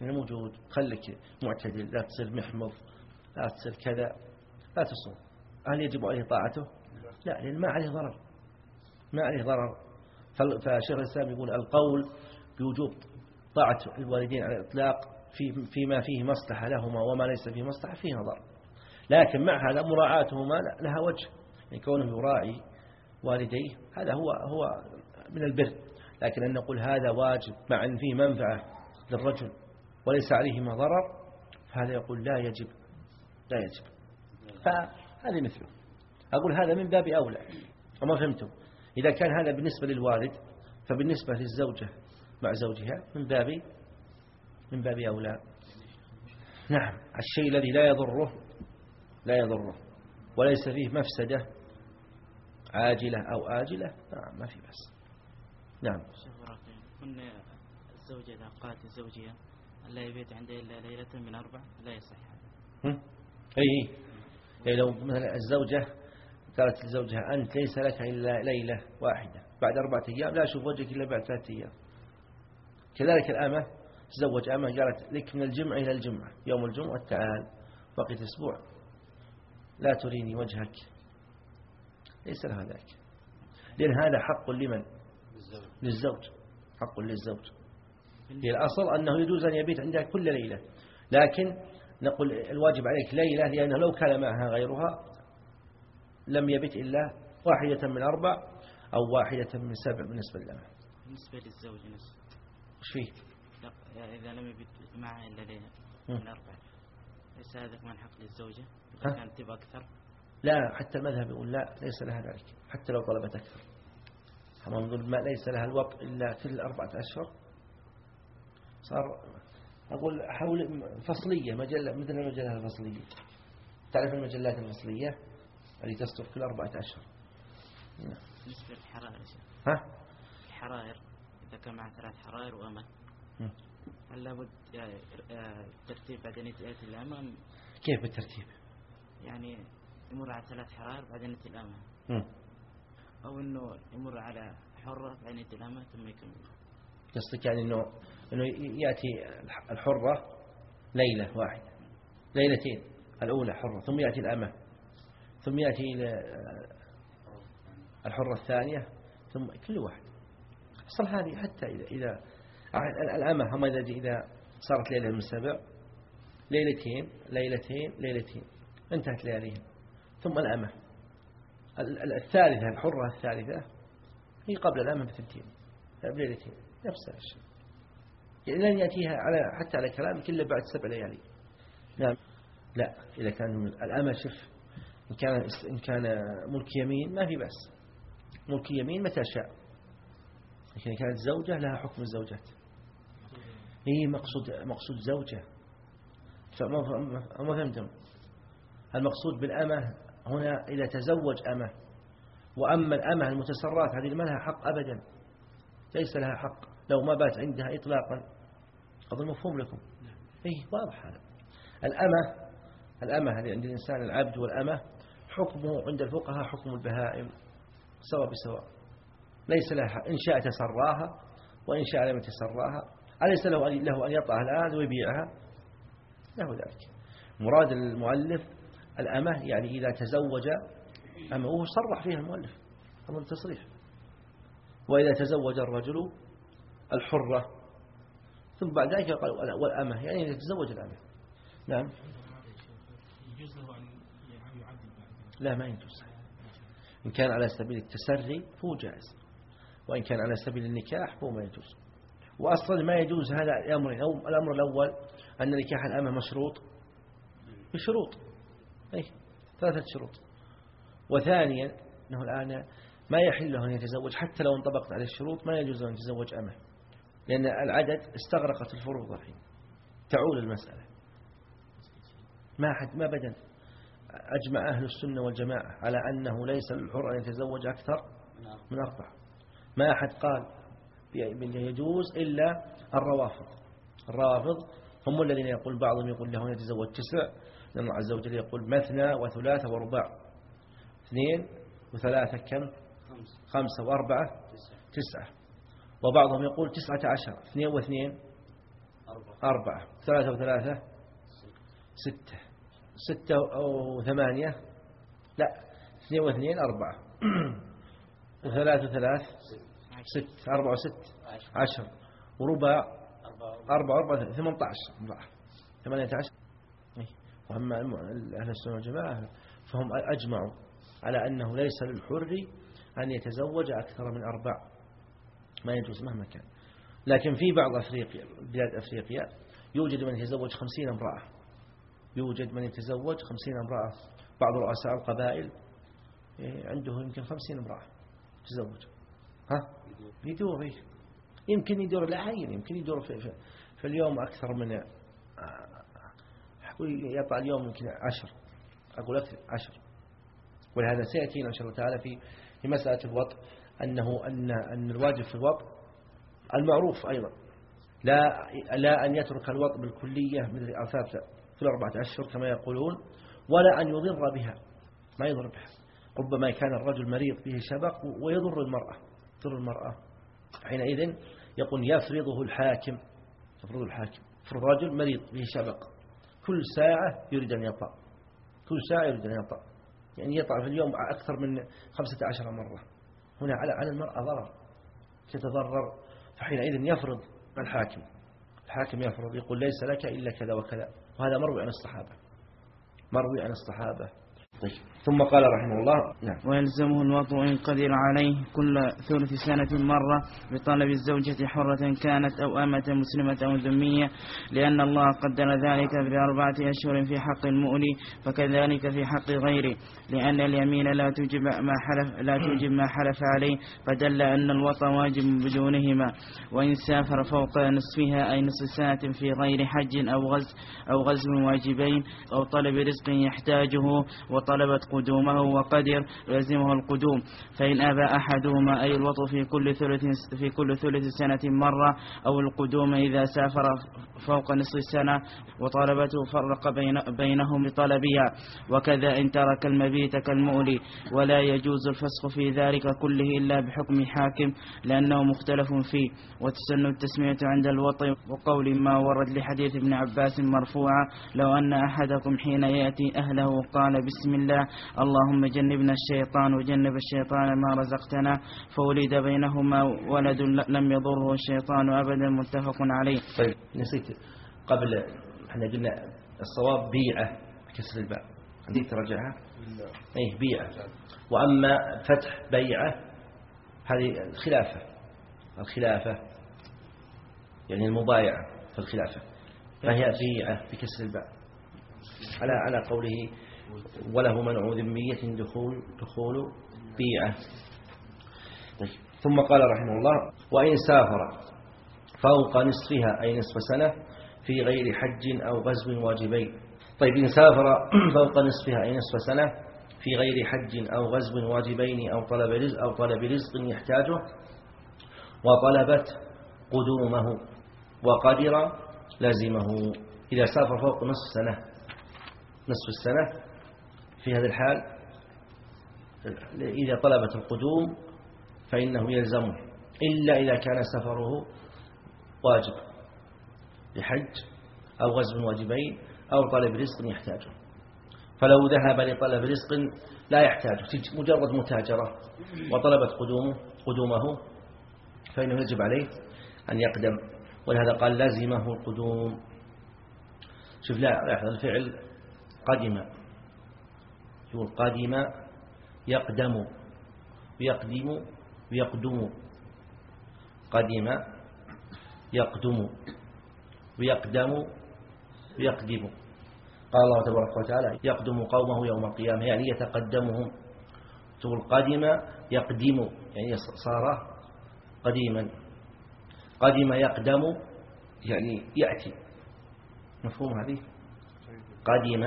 يعني موجود. خليك معتدل. لا تصير محمض. لا تصير كذا. لا تصوم. هل يجب عليه طاعته؟ لا لأن ما عليه ضرر. ما عليه ضرر. فشيخ الإسلام يقول القول بوجوب طاعة الوالدين على الإطلاق في فيما فيه مصلحة لهما وما ليس فيه مصلحة فيه نظر لكن مع هذا مراعاتهما لها وجه. يعني كونه يراعي والديه هذا هو هو من البر. لكن أن نقول هذا واجب مع أن فيه منفعة للرجل وليس عليهما ضرر فهذا يقول لا يجب. لا يجب. فهذه مثله. أقول هذا من باب أولى. وما فهمتم. إذا كان هذا بالنسبة للوالد فبالنسبة للزوجة مع زوجها من باب من باب أولى. نعم الشيء الذي لا يضره لا يضره. وليس فيه مفسدة عاجلة أو آجلة نعم ما في بس نعم. كنا الزوجة إذا قالت لزوجها لا يبيت عنده إلا ليلة من أربع لا يصح. هذا أي يعني لو مثلا الزوجة قالت لزوجها أنت ليس لك إلا ليلة واحدة بعد أربعة أيام لا أشوف وجهك إلا بعد ثلاثة أيام. كذلك الأمة تزوج أمة قالت لك من الجمعة إلى الجمعة يوم الجمعة تعال بقيت أسبوع لا تريني وجهك. ليس لها ذلك. لأن هذا حق لمن؟ للزوج. حق للزوج. الأصل أنه يجوز أن يبيت عندها كل ليلة. لكن نقول الواجب عليك ليلة لأنه لو كان معها غيرها لم يبت إلا واحدة من أربع أو واحدة من سبع بالنسبة لنا بالنسبة للزوج نفسه. وش فيه؟ إذا لم يبت معها إلا ليلة من أربع. ليس هذا كمان حق للزوجة كانت تبغى أكثر؟ لا حتى المذهب يقول لا ليس لها ذلك حتى لو طلبت أكثر. نقول ما ليس لها الوقت إلا كل أربعة أشهر صار أقول حول فصلية مجلة مثل المجلة الفصلية. تعرف المجلات الفصلية اللي تصدر كل أربعة أشهر. بالنسبة للحرائر ها؟ الحرائر إذا كان مع ثلاث حرائر وأمة هل لابد آه، ترتيب بعدين يأتي الأمة كيف بالترتيب؟ يعني يمر على ثلاث حرائر بعدين يأتي الأمة أو أنه يمر على حرة بعدين يأتي الأمة ثم يكمل. قصدك يعني أنه أنه يأتي الحرة ليلة واحدة ليلتين الأولى حرة ثم يأتي الأمة ثم يأتي الحرة الثانية ثم كل واحد. أصل هذه حتى إذا, إذا الأمة هم إذا, إذا صارت ليلة من سبع ليلتين ليلتين ليلتين انتهت لياليهم ثم الأمة. الثالثة الحرة الثالثة هي قبل الأمة بثنتين بليلتين نفس الشيء. يعني لن يأتيها على حتى على كلام كله بعد سبع ليالي. نعم. لا إذا كان الأمة شف إن كان إن كان ملك يمين ما في بأس. ملك يمين متى شاء. لكن كانت زوجة لها حكم الزوجات. هي مقصود مقصود زوجة. فما فهمتم؟ المقصود بالأمة هنا إذا تزوج أمة. وأما الأمة المتسرات هذه ما لها حق أبدا. ليس لها حق. لو ما بات عندها إطلاقا. أظن مفهوم لكم. أي واضح هذا. الأمة الأمة هذه عند الإنسان العبد والأمة حكمه عند الفقهاء حكم البهائم سواء بسواء. ليس لها إن شاء تسراها وإن شاء لم يتسراها. أليس له له أن يطأها الآن ويبيعها؟ له ذلك. مراد المؤلف الأمة يعني إذا تزوج أما هو صرح فيها المؤلف أمر التصريح. وإذا تزوج الرجل الحرة ثم بعد ذلك قال والأمة يعني يتزوج الأمة. نعم. يجوز له أن يعدل لا ما يجوز إن كان على سبيل التسري فهو جائز. وإن كان على سبيل النكاح فهو ما يجوز. وأصلا ما يجوز هذا الأمر الأمر الأول أن نكاح الأمة مشروط. بشروط. أي ثلاثة شروط. وثانيا أنه الآن ما يحل له أن يتزوج. حتى لو انطبقت عليه الشروط ما يجوز أن يتزوج أمة. لأن العدد استغرقت الفروض الحين. تعول المسألة. ما حد ما بدن أجمع أهل السنة والجماعة على أنه ليس للحر أن يتزوج أكثر من أربعة. ما أحد قال يجوز إلا الروافض. الروافض هم الذين يقول بعضهم يقول له يتزوج تسع لأن الله عز وجل يقول مثنى وثلاثة ورباع اثنين وثلاثة كم؟ خمسة. وأربعة؟ تسعة. وبعضهم يقول تسعة عشر اثنين واثنين أربعة. ثلاثة وثلاثة ستة ستة وثمانية لا اثنين واثنين أربعة. وثلاثة وثلاث ست أربعة وست عشر. وربع أربعة وأربعة ثمانية عشر ثمانية عشر. وأما أهل السنة والجماعة فهم أجمعوا على أنه ليس للحر أن يتزوج أكثر من أربع. ما يجوز مهما كان. لكن في بعض أفريقيا بلاد أفريقيا يوجد من يتزوج خمسين امرأة. يوجد من يتزوج خمسين امرأة. بعض رؤساء القبائل إيه، عنده يمكن خمسين امرأة تزوج. ها؟ يدور إيه؟ يمكن يدور لا عين يمكن يدور في, في, في اليوم أكثر من آه، يطلع اليوم يمكن عشر. أقول أكثر عشر. ولهذا سيأتينا إن شاء الله تعالى في في مسألة الوطء أنه أن أن الواجب في الوطء المعروف أيضا. لا لا أن يترك الوطء بالكلية من الأثاث في الأربعة أشهر كما يقولون ولا أن يضر بها ما يضر بها. ربما كان الرجل مريض به شبق ويضر المرأة يضر المرأة. حينئذ يقول يفرضه الحاكم يفرض الحاكم. فرض رجل مريض به شبق كل ساعة يريد أن يطأ كل ساعة يريد أن يطأ. يعني يطأ في اليوم أكثر من خمسة عشر مرة. هنا على على المرأة ضرر تتضرر فحينئذ يفرض الحاكم الحاكم يفرض يقول ليس لك إلا كذا وكذا وهذا مروي عن الصحابة مروي عن الصحابة. طيب. ثم قال رحمه الله نعم. ويلزمه الوضوء إن قدر عليه كل ثلث سنة مرة بطلب الزوجة حرة كانت أو أمة مسلمة أو ذمية لأن الله قدر ذلك بأربعة أشهر في حق المؤلي فكذلك في حق غيره لأن اليمين لا توجب ما حلف لا توجب ما حلف عليه فدل أن الوطن واجب بدونهما. وإن سافر فوق نصفها أي نصف سنة في غير حج أو غزو أو غزو واجبين أو طلب رزق يحتاجه وطلبت قدومه وقدر يلزمه القدوم. فإن أبى أحدهما أي الوطء في كل ثلث في كل ثلث سنة مرة أو القدوم إذا سافر فوق نصف السنة وطلبته فرق بين بينهم لطلبها. وكذا إن ترك المبيت كالمؤلي ولا يجوز الفسخ في ذلك كله إلا بحكم حاكم لأنه مختلف فيه. وتسن التسمية عند الوطي وقول ما ورد لحديث ابن عباس مرفوعا لو أن أحدكم حين يأتي أهله قال بسم الله اللهم جنبنا الشيطان وجنب الشيطان ما رزقتنا فولد بينهما ولد لم يضره الشيطان أبدا متفق عليه. طيب نسيت. قبل إحنا قلنا الصواب بيعة كسر الباء. عندك ترجعها إيه بيعة. وأما فتح بيعة هذه الخلافة. الخلافة يعني المبايعة في الخلافة. فهي بيعة بكسر الباء؟ على على قوله وله منع ذمية دخول دخول بيعة. طيب. ثم قال رحمه الله وإن سافر فوق نصفها أي نصف سنة في غير حج أو غزو واجبين. طيب إن سافر فوق نصفها أي نصف سنة في غير حج أو غزو واجبين أو طلب رزق أو طلب رزق يحتاجه وطلبت قدومه وقدر لزمه. إذا سافر فوق نصف سنة نصف السنة في هذا الحال إذا طلبت القدوم فإنه يلزمه إلا إذا كان سفره واجب. لحج أو غزو واجبين أو طلب رزق يحتاجه. فلو ذهب لطلب رزق لا يحتاج مجرد متاجرة وطلبت قدومه قدومه فإنه يجب عليه أن يقدم. ولهذا قال لازمه القدوم. شوف لا لاحظ الفعل قدم. يقول قدم يقدم ويقدم ويقدم قدم يقدم. ويقدم ويقدم. قال الله تبارك وتعالى يقدم قومه يوم القيامة يعني يتقدمهم. تقول قدم يقدم يعني صار قديما. قدم يقدم يعني يأتي. مفهوم هذه؟ قدم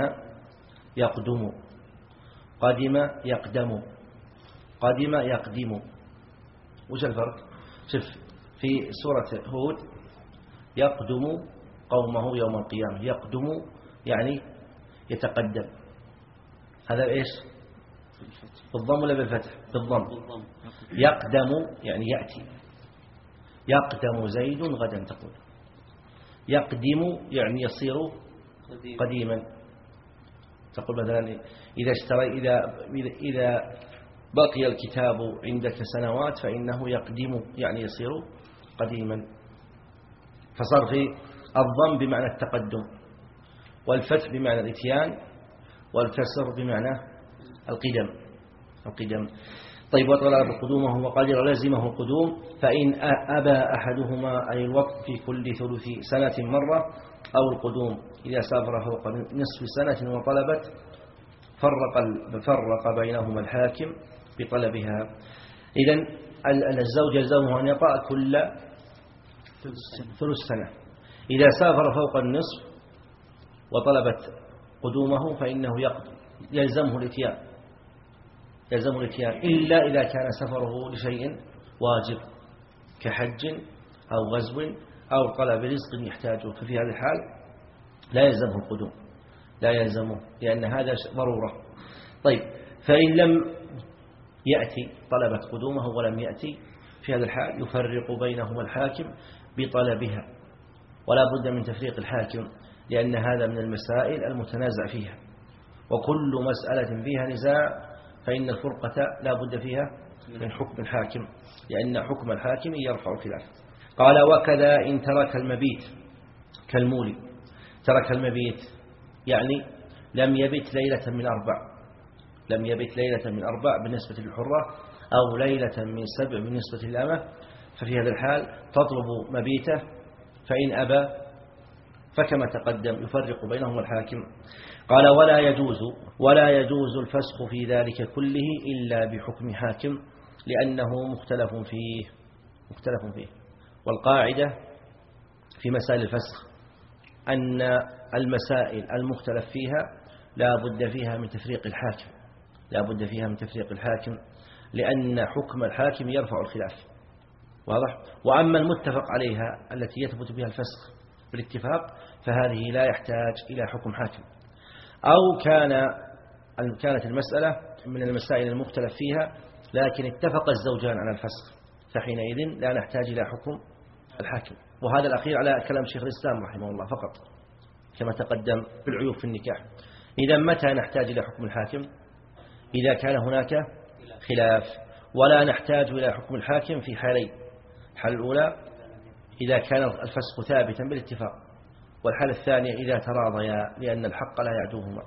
يقدم. قدم يقدم. قدم يقدم. وش الفرق؟ شوف في سورة هود يقدم قومه يوم القيامة يقدم يعني يتقدم. هذا إيش؟ بالضم ولا بالفتح؟ بالضم. يقدم يعني يأتي. يقدم زيد غدا تقول. يقدم يعني يصير قديما. تقول مثلا إذا اشتري إذا إذا بقي الكتاب عندك سنوات فإنه يقدم يعني يصير قديما. فصار في الضم بمعنى التقدم والفتح بمعنى الإتيان والكسر بمعنى القدم القدم. طيب وطلب قدومه وقدر لازمه القدوم فإن أبى أحدهما أي الوقت في كل ثلث سنة مرة أو القدوم. إذا سافر فوق نصف سنة وطلبت فرق, فرق بينهما الحاكم بطلبها. إذا الزوج يلزمه أن يطأ كل ثلث سنة. إذا سافر فوق النصف وطلبت قدومه فإنه يلزمه الإتيان يلزمه الإتيان إلا إذا كان سفره لشيء واجب كحج أو غزو أو طلب رزق يحتاجه. ففي هذه الحال لا يلزمه القدوم لا يلزمه لأن هذا ضرورة. طيب فإن لم يأتي طلبت قدومه ولم يأتي في هذا الحال يفرق بينهما الحاكم بطلبها. ولا بد من تفريق الحاكم لأن هذا من المسائل المتنازع فيها. وكل مسألة فيها نزاع فإن الفرقة لا بد فيها من حكم الحاكم لأن حكم الحاكم يرفع الخلاف قال وكذا إن ترك المبيت كالمولي. ترك المبيت يعني لم يبت ليلة من أربع. لم يبت ليلة من أربع بالنسبة للحرة أو ليلة من سبع بالنسبة للأمة ففي هذا الحال تطلب مبيته فإن أبى فكما تقدم يفرق بينهم الحاكم قال ولا يجوز ولا يجوز الفسخ في ذلك كله إلا بحكم حاكم لأنه مختلف فيه مختلف فيه. والقاعدة في مسائل الفسخ أن المسائل المختلف فيها لا بد فيها من تفريق الحاكم. لا بد فيها من تفريق الحاكم لأن حكم الحاكم يرفع الخلاف. واضح؟ وأما المتفق عليها التي يثبت بها الفسخ بالاتفاق فهذه لا يحتاج إلى حكم حاكم. أو كان كانت المسألة من المسائل المختلف فيها لكن اتفق الزوجان على الفسخ فحينئذ لا نحتاج إلى حكم الحاكم. وهذا الأخير على كلام شيخ الإسلام رحمه الله فقط كما تقدم بالعيوب في النكاح. إذا متى نحتاج إلى حكم الحاكم؟ إذا كان هناك خلاف ولا نحتاج إلى حكم الحاكم في حالين. الحالة الأولى إذا كان الفسق ثابتا بالاتفاق والحالة الثانية إذا تراضيا لأن الحق لا يعدوهما.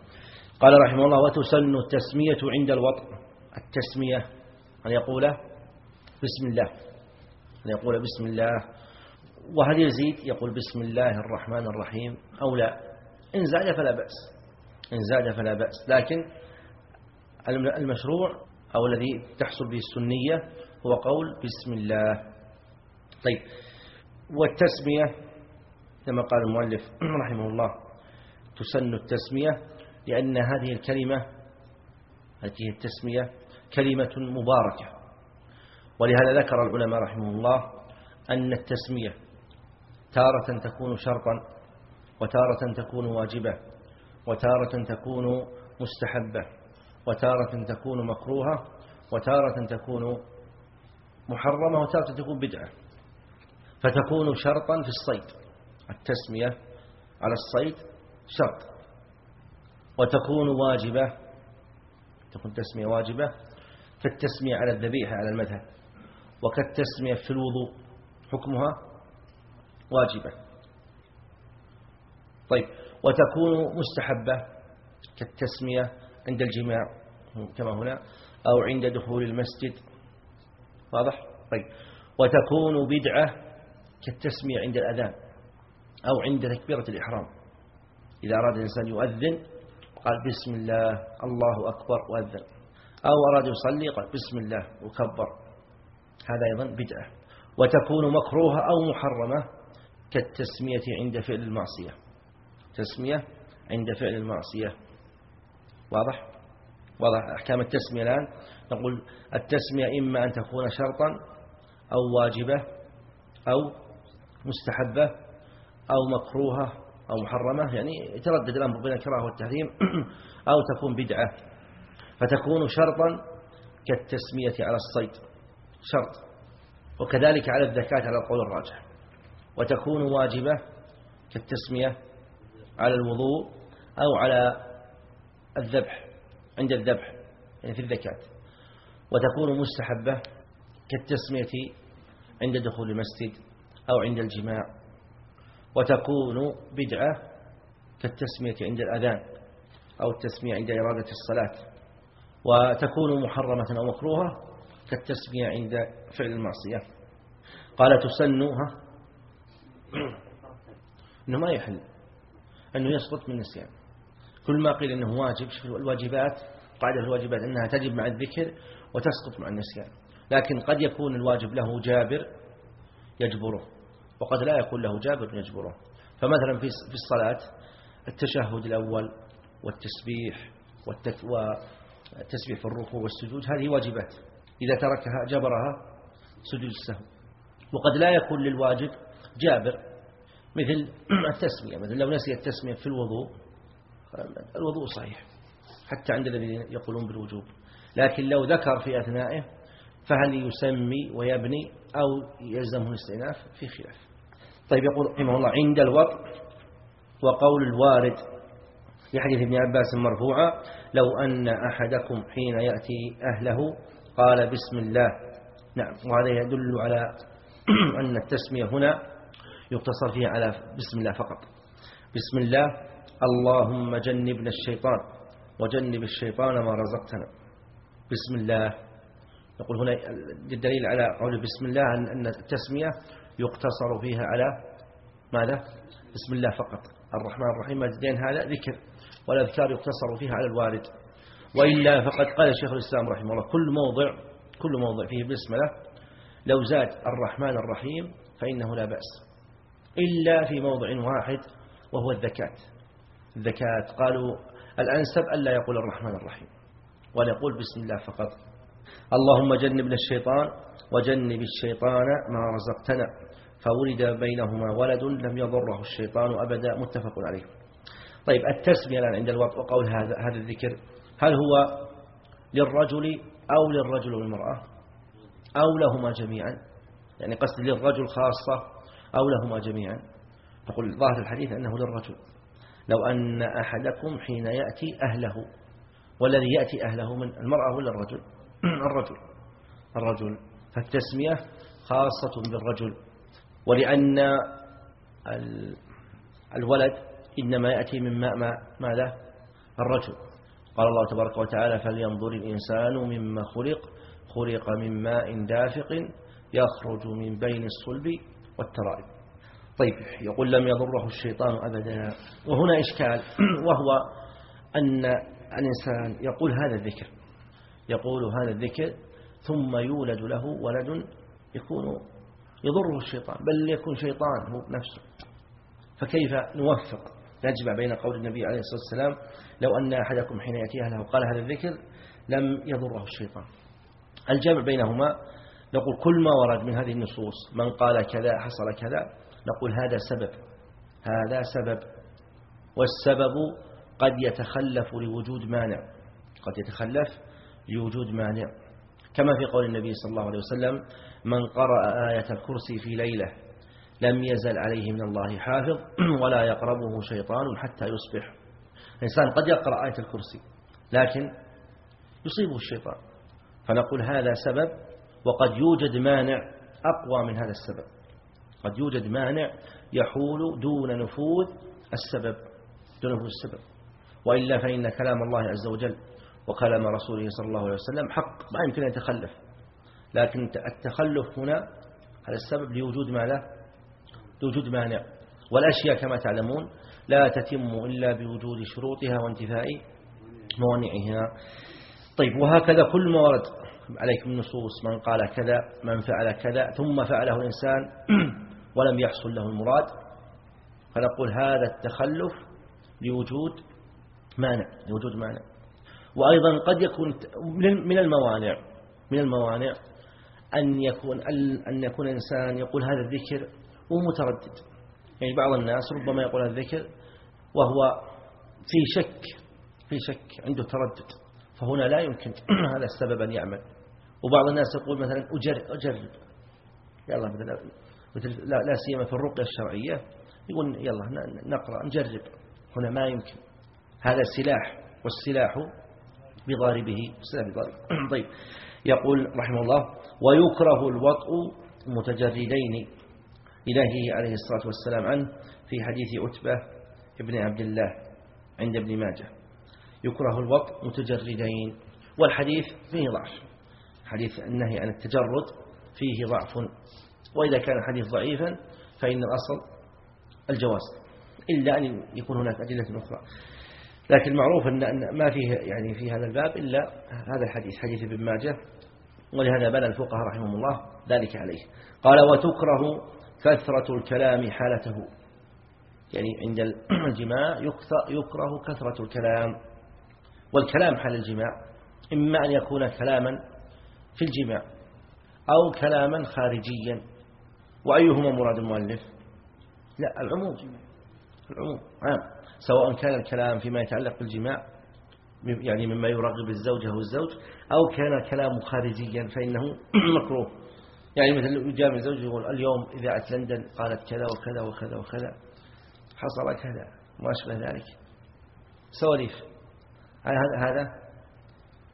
قال رحمه الله وتسن التسمية عند الوطء التسمية أن يقول بسم الله أن يقول بسم الله. وهل يزيد؟ يقول بسم الله الرحمن الرحيم. أو لا؟ إن زاد فلا بأس. إن زاد فلا بأس. لكن المشروع أو الذي تحصل به السنية هو قول بسم الله. طيب. والتسمية كما قال المؤلف رحمه الله تسن التسمية لأن هذه الكلمة هذه التسمية كلمة مباركة. ولهذا ذكر العلماء رحمه الله أن التسمية تارة تكون شرطا وتارة تكون واجبة وتارة تكون مستحبة وتارة تكون مكروهة وتارة تكون محرمة وتارة تكون بدعة. فتكون شرطا في الصيد. التسمية على الصيد شرط. وتكون واجبة تكون تسمية واجبة كالتسمية على الذبيحة على المذهب. وكالتسمية في الوضوء حكمها واجبة. طيب وتكون مستحبة كالتسمية عند الجماع كما هنا أو عند دخول المسجد. واضح؟ طيب. وتكون بدعة كالتسمية عند الأذان أو عند تكبيرة الإحرام. إذا أراد الإنسان يؤذن قال بسم الله الله أكبر وأذن. أو أراد يصلي قال بسم الله وكبر. هذا أيضا بدعة. وتكون مكروهة أو محرمة كالتسمية عند فعل المعصية. تسمية عند فعل المعصية. واضح؟ واضح أحكام التسمية الآن. نقول التسمية إما أن تكون شرطا أو واجبة أو مستحبة أو مكروهة أو محرمة يعني يتردد الأمر بين الكراهة والتحريم أو تكون بدعة. فتكون شرطا كالتسمية على الصيد شرط. وكذلك على الزكاة على القول الراجح. وتكون واجبة كالتسمية على الوضوء أو على الذبح عند الذبح يعني في الذكاة وتكون مستحبة كالتسمية عند دخول المسجد أو عند الجماع وتكون بدعة كالتسمية عند الأذان أو التسمية عند إرادة الصلاة وتكون محرمة أو مكروهة كالتسمية عند فعل المعصية. قال تسنها أنه ما يحل أنه يسقط من النسيان. كل ما قيل أنه واجب الواجبات قاعدة الواجبات أنها تجب مع الذكر وتسقط مع النسيان. لكن قد يكون الواجب له جابر يجبره. وقد لا يكون له جابر يجبره. فمثلا في الصلاة التشهد الأول والتسبيح والتسبيح في الركوع والسجود هذه واجبات. إذا تركها جبرها سجود السهو. وقد لا يكون للواجب جابر مثل التسمية مثل لو نسي التسمية في الوضوء الوضوء صحيح حتى عند الذين يقولون بالوجوب. لكن لو ذكر في أثنائه فهل يسمي ويبني أو يلزمه الاستئناف؟ في خلاف. طيب يقول رحمه الله عند الوقت وقول الوارد في حديث ابن عباس مرفوعا لو أن أحدكم حين يأتي أهله قال بسم الله. نعم وهذا يدل على أن التسمية هنا يقتصر فيها على بسم الله فقط. بسم الله اللهم جنبنا الشيطان وجنب الشيطان ما رزقتنا. بسم الله. يقول هنا الدليل على قول بسم الله أن التسمية يقتصر فيها على ماذا؟ بسم الله فقط. الرحمن الرحيم الدين هذا ذكر. والأذكار يقتصر فيها على الوارد. وإلا فقد قال شيخ الإسلام رحمه الله كل موضع كل موضع فيه بسم الله لو زاد الرحمن الرحيم فإنه لا بأس. إلا في موضع واحد وهو الذكاة الذكاة قالوا الأنسب ألا يقول الرحمن الرحيم ولا يقول بسم الله فقط. اللهم جنبنا الشيطان وجنب الشيطان ما رزقتنا فولد بينهما ولد لم يضره الشيطان أبدا متفق عليه. طيب التسمية الآن عند الوقت وقول هذا هذا الذكر. هل هو للرجل أو للرجل والمرأة أو لهما جميعا؟ يعني قصد للرجل خاصة أو لهما جميعا؟ نقول ظاهر الحديث أنه للرجل. لو أن أحدكم حين يأتي أهله والذي يأتي أهله من المرأة ولا الرجل الرجل. الرجل. فالتسمية خاصة بالرجل. ولأن الولد إنما يأتي من ماء ماذا؟ الرجل. قال الله تبارك وتعالى فلينظر الإنسان مما خلق. خلق من ماء دافق يخرج من بين الصلب والترائب. طيب يقول لم يضره الشيطان أبدا. وهنا إشكال. وهو أن الإنسان يقول هذا الذكر. يقول هذا الذكر ثم يولد له ولد يكون يضره الشيطان بل يكون شيطان هو نفسه. فكيف نوفق؟ نجمع بين قول النبي عليه الصلاة والسلام لو أن أحدكم حين يأتي أهله قال هذا الذكر لم يضره الشيطان. الجمع بينهما نقول كل ما ورد من هذه النصوص من قال كذا حصل كذا نقول هذا سبب. هذا سبب. والسبب قد يتخلف لوجود مانع. قد يتخلف لوجود مانع. كما في قول النبي صلى الله عليه وسلم من قرأ آية الكرسي في ليلة لم يزل عليه من الله حافظ ولا يقربه شيطان حتى يصبح. الإنسان قد يقرأ آية الكرسي لكن يصيبه الشيطان. فنقول هذا سبب وقد يوجد مانع أقوى من هذا السبب. قد يوجد مانع يحول دون نفوذ السبب دون نفوذ السبب. وإلا فإن كلام الله عز وجل وكلام رسوله صلى الله عليه وسلم حق ما يمكن أن يتخلف. لكن التخلف هنا هذا السبب لوجود ماذا؟ لوجود مانع. والأشياء كما تعلمون لا تتم إلا بوجود شروطها وانتفاء موانعها. طيب وهكذا كل ما ورد عليك من نصوص من قال كذا من فعل كذا ثم فعله الإنسان ولم يحصل له المراد فنقول هذا التخلف لوجود مانع لوجود مانع. وأيضا قد يكون من الموانع من الموانع أن يكون أن يكون الإنسان يقول هذا الذكر ومتردد. يعني بعض الناس ربما يقول هذا الذكر وهو في شك في شك عنده تردد. فهنا لا يمكن هذا السبب أن يعمل. وبعض الناس يقول مثلا أجرب, أجرب يلا مثلا مثل لا, لا سيما في الرقية الشرعية يقول يلا نقرأ نجرب. هنا ما يمكن. هذا سلاح والسلاح بضاربه بضاربه طيب. يقول رحمه الله ويكره الوطء متجردين إلهه عليه الصلاة والسلام عنه في حديث عتبة ابن عبد الله عند ابن ماجه. يكره الوطء متجردين والحديث فيه ضعف. حديث النهي عن التجرد فيه ضعف. وإذا كان الحديث ضعيفا فإن الأصل الجواز إلا أن يكون هناك أدلة أخرى. لكن معروف أن ما فيه يعني في هذا الباب إلا هذا الحديث حديث ابن ماجه ولهذا بنى الفقهاء رحمهم الله ذلك عليه. قال وتكره كثرة الكلام حالته. يعني عند الجماع يكره كثرة الكلام. والكلام حال الجماع إما أن يكون كلاما في الجماع أو كلاما خارجيا. وأيهما مراد المؤلف؟ لا العموم. العموم عام. سواء كان الكلام فيما يتعلق بالجماع يعني مما يرغب الزوجة والزوج أو كان الكلام خارجيا فإنه مكروه. يعني مثل يجامع زوجه يقول اليوم إذاعة لندن قالت كذا وكذا وكذا وكذا حصل كذا ما أشبه ذلك. سواليف. هذا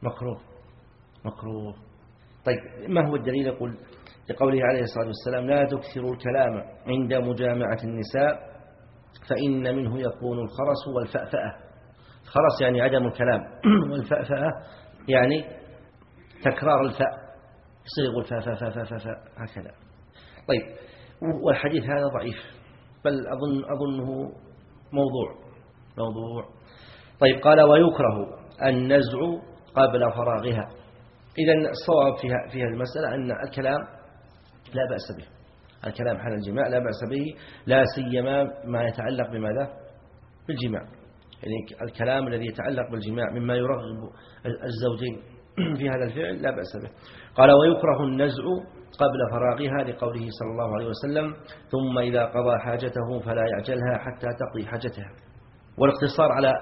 مكروه؟ مكروه. طيب ما هو الدليل؟ يقول لقوله عليه الصلاة والسلام لا تكثروا الكلام عند مجامعة النساء فإن منه يكون الخرس والفأفأة. الخرس يعني عدم الكلام. والفأفأة يعني تكرار الفاء يصير يقول هكذا. طيب. والحديث هذا ضعيف. بل أظن أظنه موضوع. موضوع. طيب. قال ويكره النزع قبل فراغها. إذا الصواب فيها فيها المسألة أن الكلام لا بأس به. الكلام حال الجماع لا بأس به لا سيما ما يتعلق بماذا؟ بالجماع. يعني الكلام الذي يتعلق بالجماع مما يرغب الزوجين في هذا الفعل لا بأس به. قال ويكره النزع قبل فراغها لقوله صلى الله عليه وسلم ثم إذا قضى حاجته فلا يعجلها حتى تقضي حاجتها. والاقتصار على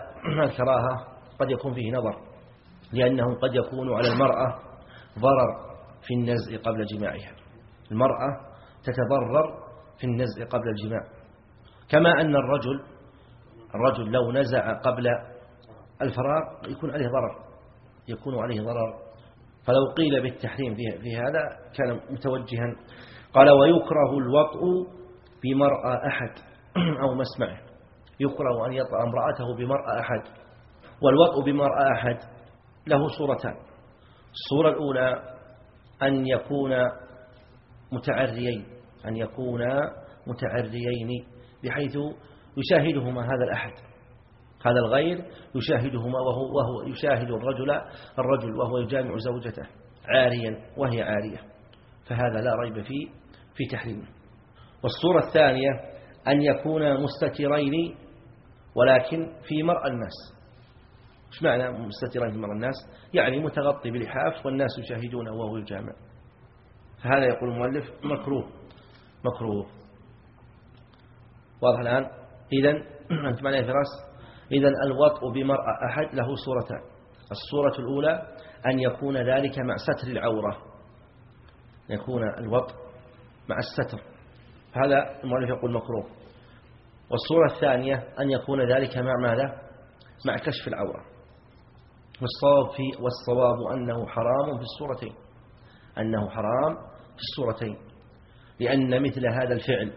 الكراهة قد يكون فيه نظر لأنه قد يكون على المرأة ضرر في النزع قبل جماعها. المرأة تتضرر في النزع قبل الجماع. كما أن الرجل الرجل لو نزع قبل الفراغ يكون عليه ضرر يكون عليه ضرر. فلو قيل بالتحريم في هذا كان متوجها. قال ويكره الوطء بمرأة أحد أو مسمعه. يكره أن يطأ امرأته بمرأة أحد والوطء بمرأة أحد له صورتان. الصورة الأولى أن يكون متعريين. أن يكونا متعريين بحيث يشاهدهما هذا الأحد. هذا الغير يشاهدهما وهو, وهو يشاهد الرجل الرجل وهو يجامع زوجته عاريا وهي عارية. فهذا لا ريب فيه في تحريمه. والصورة الثانية أن يكون مستترين ولكن في مرأى الناس. إيش معنى مستترين في مرأى الناس؟ يعني متغطي بلحاف والناس يشاهدونه وهو يجامع. فهذا يقول المؤلف مكروه. مكروه. واضح الآن؟ إذا أنت معنا فراس؟ إذا الوطء بمرأة أحد له صورتان. الصورة الأولى أن يكون ذلك مع ستر العورة. يكون الوطء مع الستر. هذا المؤلف يقول مكروه. والصورة الثانية أن يكون ذلك مع ماذا؟ مع كشف العورة. والصواب, في والصواب أنه حرام في الصورتين. أنه حرام في الصورتين. لأن مثل هذا الفعل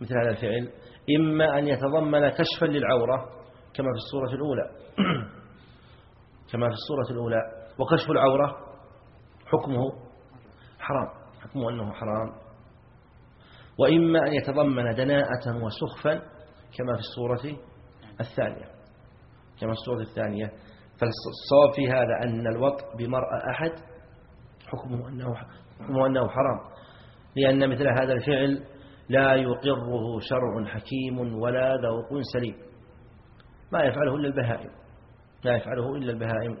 مثل هذا الفعل إما أن يتضمن كشفا للعورة كما في الصورة الأولى. كما في الصورة الأولى. وكشف العورة حكمه حرام حكمه أنه حرام. وإما أن يتضمن دناءة وسخفا كما في الصورة الثانية. كما في الصورة الثانية. فالصواب في هذا أن الوط بمرأة أحد حكمه أنه, حكمه أنه حرام. لأن مثل هذا الفعل لا يقره شرع حكيم ولا ذوق سليم. ما يفعله إلا البهائم. لا يفعله إلا البهائم.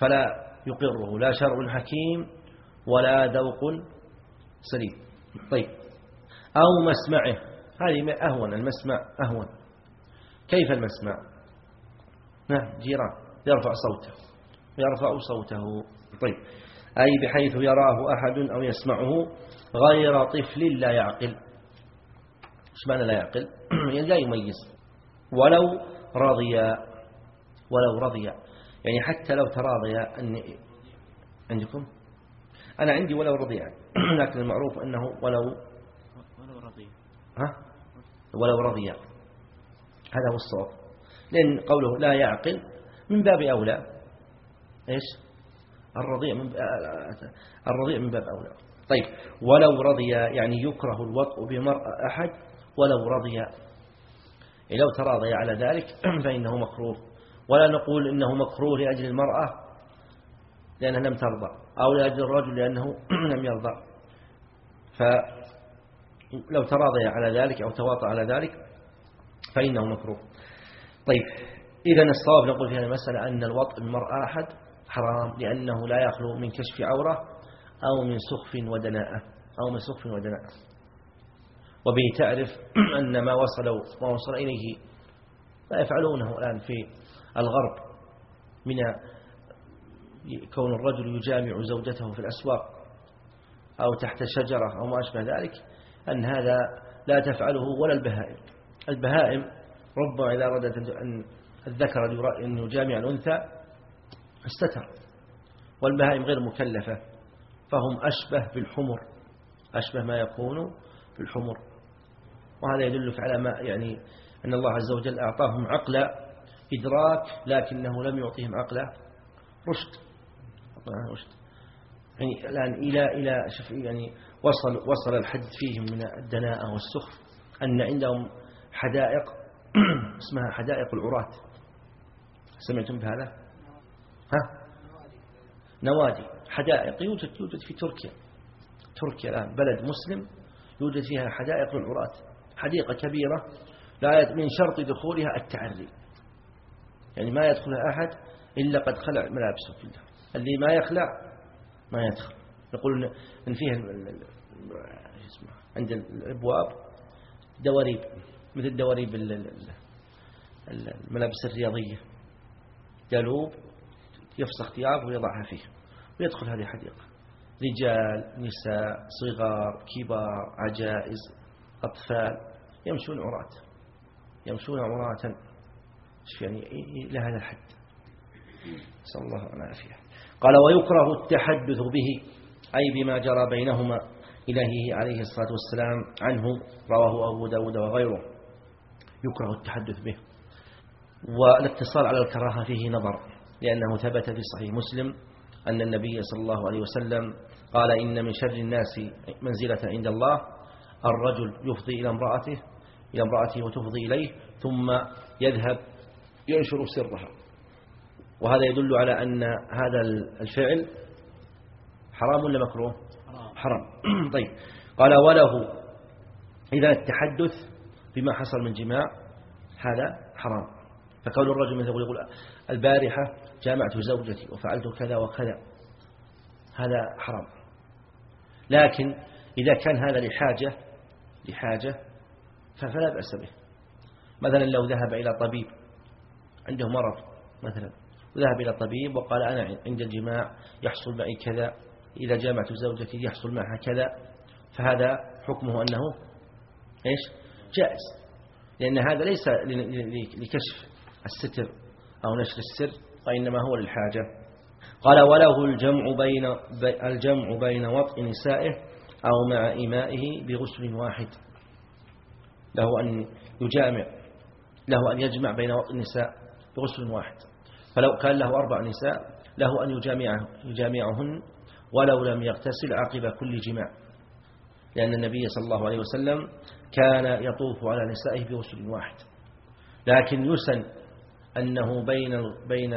فلا يقره. لا شرع حكيم ولا ذوق سليم. طيب. أو مسمعه. هذه أهون. المسمع أهون. كيف المسمع؟ نعم جيران. يرفع صوته. يرفع صوته. طيب. أي بحيث يراه أحد أو يسمعه غير طفل لا يعقل. إيش معنى لا يعقل. يعني لا يميز. ولو رضي. ولو رضي. يعني حتى لو تراضي. أن عندكم؟ أنا عندي ولو رضي. لكن المعروف أنه ولو ولو رضي. ها؟ ولو رضي. هذا هو الصواب. لأن قوله لا يعقل من باب أولى. إيش؟ الرضيع من الرضيع من باب أولى. طيب ولو رضي يعني يكره الوطء بمرأة أحد ولو رضي. يعني لو تراضي على ذلك فإنه مكروه. ولا نقول إنه مكروه لأجل المرأة لأنها لم ترضى أو لأجل الرجل لأنه لم يرضى. فلو تراضي على ذلك أو تواطى على ذلك فإنه مكروه. طيب إذا الصواب نقول في هذه المسألة أن الوطء بمرأة أحد حرام لأنه لا يخلو من كشف عورة أو من سخف ودناءة أو من سخف ودناءة. وبه تعرف أن ما وصلوا ما وصل إليه ما يفعلونه الآن في الغرب. من كون الرجل يجامع زوجته في الأسواق أو تحت شجرة أو ما أشبه ذلك أن هذا لا تفعله ولا البهائم. البهائم ربما إذا أرادت أن الذكر أن يجامع الأنثى استتر. والبهائم غير مكلفة فهم أشبه بالحمر أشبه ما يكون بالحمر. وهذا يدلك على ما يعني أن الله عز وجل أعطاهم عقل إدراك لكنه لم يعطيهم عقل رشد. رشد. يعني الآن إلى إلى شوف يعني وصل وصل الحد فيهم من الدناءة والسخف أن عندهم حدائق اسمها حدائق العراة. سمعتم بهذا؟ ها؟ نوادي حدائق يوجد يوجد في تركيا. تركيا الآن بلد مسلم يوجد فيها حدائق العراة حديقة كبيرة لا من شرط دخولها التعري يعني ما يدخلها أحد إلا قد خلع ملابسه كلها اللي ما يخلع ما يدخل. يقول أن فيها عند الأبواب دواريب مثل دواريب الملابس الرياضية. دلوب يفسخ ثيابه ويضعها فيه ويدخل هذه الحديقة. رجال نساء صغار كبار عجائز أطفال يمشون عراة. يمشون عراة. يعني؟ إلى هذا الحد. نسأل الله العافية. قال ويكره التحدث به أي بما جرى بينهما إلهه عليه الصلاة والسلام عنه رواه أبو داود وغيره. يكره التحدث به. والاقتصار على الكراهة فيه نظر. لأنه ثبت في صحيح مسلم أن النبي صلى الله عليه وسلم قال إن من شر الناس منزلة عند الله الرجل يفضي إلى امرأته إلى امرأته وتفضي إليه ثم يذهب ينشر سرها. وهذا يدل على أن هذا الفعل حرام ولا مكروه؟ حرام. طيب. قال وله إذا التحدث بما حصل من جماع هذا حرام. فكون الرجل مثل يقول البارحة جامعت زوجتي وفعلت كذا وكذا. هذا حرام. لكن إذا كان هذا لحاجة لحاجة فلا بأس به. مثلا لو ذهب إلى طبيب عنده مرض مثلا وذهب إلى طبيب وقال أنا عند الجماع يحصل معي كذا إذا جامعت زوجتي يحصل معها كذا فهذا حكمه أنه إيش؟ جائز. لأن هذا ليس لكشف الستر أو نشر السر. وإنما هو للحاجة. قال وله الجمع بين الجمع بين وطء نسائه أو مع إمائه بغسل واحد. له أن يجامع له أن يجمع بين وطء النساء بغسل واحد. فلو كان له أربع نساء له أن يجامعه يجامعهن ولو لم يغتسل عقب كل جماع. لأن النبي صلى الله عليه وسلم كان يطوف على نسائه بغسل واحد. لكن يسن أنه بين بين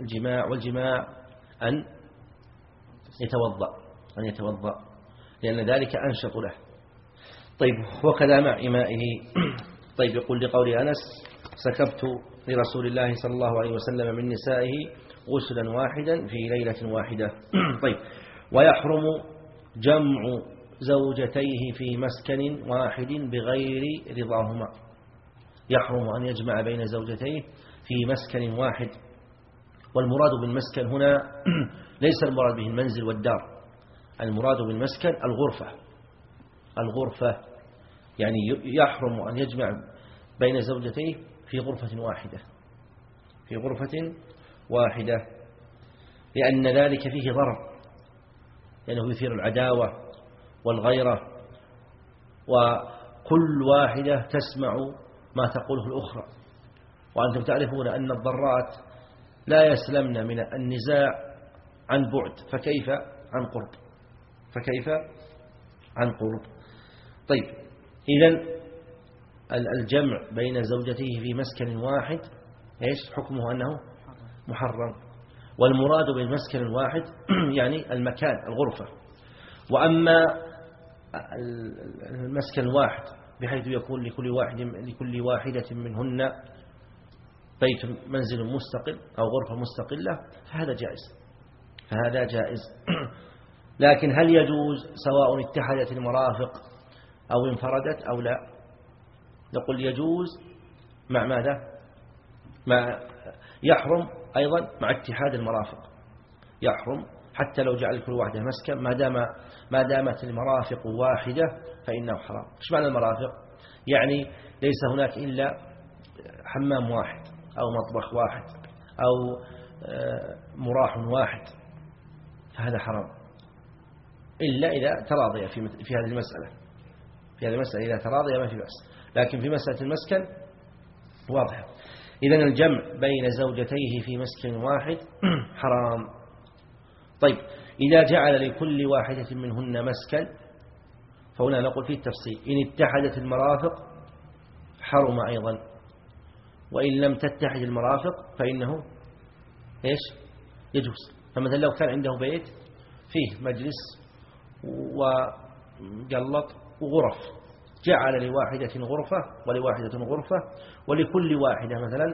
الجماع والجماع أن يتوضأ أن يتوضأ لأن ذلك أنشط له. طيب وكذا مع إمائه. طيب يقول لقول أنس سكبت لرسول الله صلى الله عليه وسلم من نسائه غسلا واحدا في ليلة واحدة. طيب ويحرم جمع زوجتيه في مسكن واحد بغير رضاهما. يحرم أن يجمع بين زوجتيه في مسكن واحد والمراد بالمسكن هنا ليس المراد به المنزل والدار المراد بالمسكن الغرفة. الغرفة يعني يحرم أن يجمع بين زوجتيه في غرفة واحدة. في غرفة واحدة لأن ذلك فيه ضرر لأنه يثير العداوة والغيرة وكل واحدة تسمع ما تقوله الأخرى. وأنتم تعرفون أن الضرات لا يسلمن من النزاع عن بعد فكيف؟ عن قرب. فكيف؟ عن قرب. طيب إذا الجمع بين زوجته في مسكن واحد إيش؟ حكمه أنه محرم. والمراد بالمسكن الواحد يعني المكان الغرفة. وأما المسكن الواحد بحيث يكون لكل واحد لكل واحدة منهن بيت منزل مستقل أو غرفة مستقلة فهذا جائز. فهذا جائز. لكن هل يجوز سواء اتحدت المرافق أو انفردت أو لا؟ نقول يجوز مع ماذا؟ مع يحرم أيضا مع اتحاد المرافق. يحرم حتى لو جعل كل واحدة مسكن ما دام ما دامت المرافق واحدة فإنه حرام. إيش معنى المرافق؟ يعني ليس هناك إلا حمام واحد. أو مطبخ واحد أو آه، مراح واحد فهذا حرام. إلا إذا تراضي في في هذه المسألة. في هذه المسألة إذا تراضي ما في بأس. لكن في مسألة المسكن واضحة. إذا الجمع بين زوجتيه في مسكن واحد حرام. طيب إذا جعل لكل واحدة منهن مسكن فهنا نقول فيه التفصيل. إن اتحدت المرافق حرم أيضا. وإن لم تتحد المرافق فإنه إيش؟ يجوز. فمثلا لو كان عنده بيت فيه مجلس وقلط وغرف جعل لواحدة غرفة ولواحدة غرفة ولكل واحدة مثلا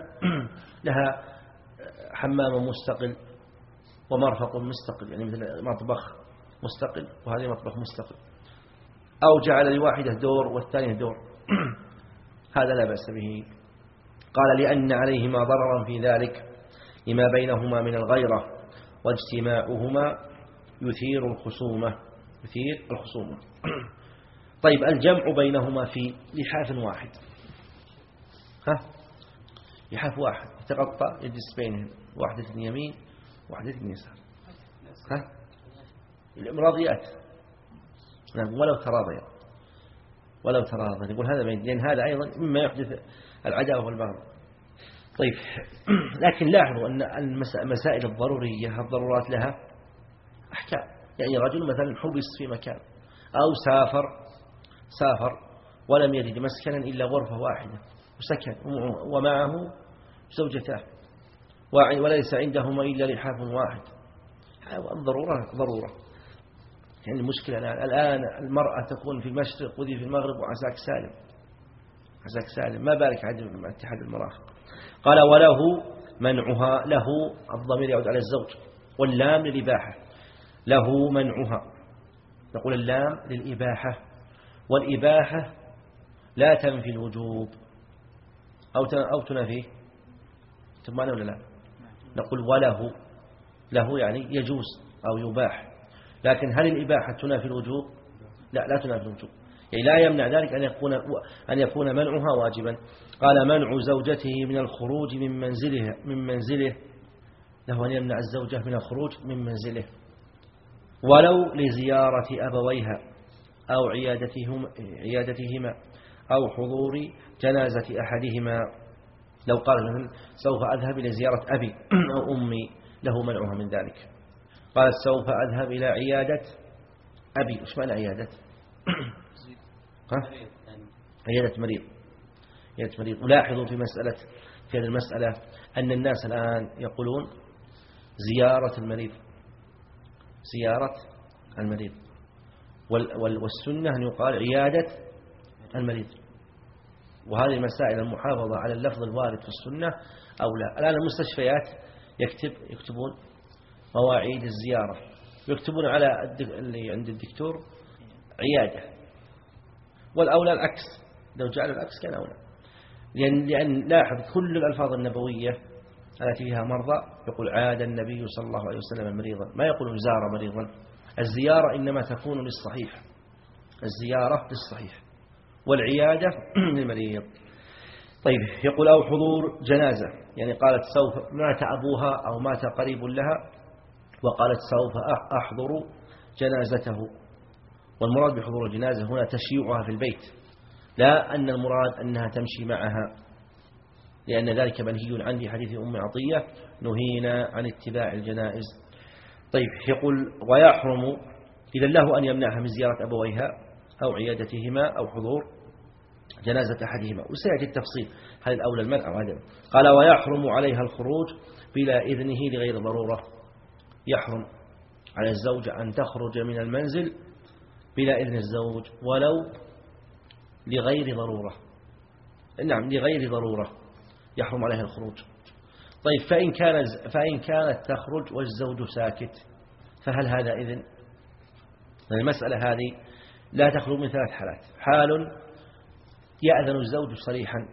لها حمام مستقل ومرفق مستقل يعني مثل مطبخ مستقل وهذه مطبخ مستقل. أو جعل لواحدة دور والثانية دور. هذا لا بأس به. قال لأن عليهما ضررا في ذلك لما بينهما من الغيرة واجتماعهما يثير الخصومة يثير الخصومة. طيب الجمع بينهما في لحاف واحد. ها؟ لحاف واحد. يتغطى يجلس بينهم واحدة اليمين واحدة اليسار ها؟ الامراضيات نعم ولو تراضيا. ولو تراضيا. يقول هذا بين لأن هذا أيضا مما يحدث العداوة والبغض. طيب لكن لاحظوا أن المسائل الضرورية الضرورات لها أحكام. يعني رجل مثلا حبس في مكان أو سافر سافر ولم يجد مسكنا إلا غرفة واحدة وسكن ومعه زوجتاه وليس عندهما إلا لحاف واحد. الضرورة ضرورة يعني المشكلة الآن المرأة تكون في المشرق وذي في المغرب وعساك سالم. عساك سالم. ما بالك مع اتحاد المرافق قال وله منعها له الضمير يعود على الزوج واللام للإباحة له منعها. نقول اللام للإباحة والإباحة لا تنفي الوجوب. أو أو تنفيه تبعنا ولا لا؟ نقول وله له يعني يجوز أو يباح. لكن هل الإباحة تنافي الوجوب؟ لا لا تنافي الوجوب. يعني لا يمنع ذلك أن يكون أن يكون منعها واجبا. قال منع زوجته من الخروج من منزله من منزله. له أن يمنع الزوجة من الخروج من منزله. ولو لزيارة أبويها أو عيادتهم عيادتهما أو حضور جنازة أحدهما. لو قال مثلا سوف أذهب إلى زيارة أبي أو أمي. له منعها من ذلك. قالت سوف أذهب إلى عيادة أبي. وش معنى عيادة؟ عيادة مريض. عيادة مريض. ولاحظوا في مسألة في هذه المسألة أن الناس الآن يقولون زيارة المريض. زيارة المريض. والسنة أن يقال عيادة المريض. وهذه المسائل المحافظة على اللفظ الوارد في السنة أو لا. الآن المستشفيات يكتب يكتبون مواعيد الزيارة. يكتبون على اللي عند الدكتور عيادة. والأولى العكس. لو جعل العكس كان أولى. لأن, لأن لاحظ كل الألفاظ النبوية التي فيها مرضى يقول عاد النبي صلى الله عليه وسلم مريضا. ما يقول زار مريضا. الزيارة إنما تكون للصحيح. الزيارة للصحيح. والعيادة للمريض. طيب يقول أو حضور جنازة. يعني قالت سوف مات أبوها أو مات قريب لها وقالت سوف أحضر جنازته. والمراد بحضور الجنازة هنا تشييعها في البيت لا أن المراد أنها تمشي معها لأن ذلك منهي عن في حديث أم عطية نهينا عن اتباع الجنائز. طيب يقول ويحرم إذا له أن يمنعها من زيارة أبويها أو عيادتهما أو حضور جنازة أحدهما. وسيأتي التفصيل هل الأولى المنع أو عدم؟ قال ويحرم عليها الخروج بلا إذنه لغير ضرورة. يحرم على الزوجة أن تخرج من المنزل بلا إذن الزوج ولو لغير ضرورة. نعم لغير ضرورة يحرم عليها الخروج. طيب فإن, كان فإن كانت تخرج والزوج ساكت فهل هذا إذن؟ المسألة هذه لا تخرج من ثلاث حالات. حال يأذن الزوج صريحا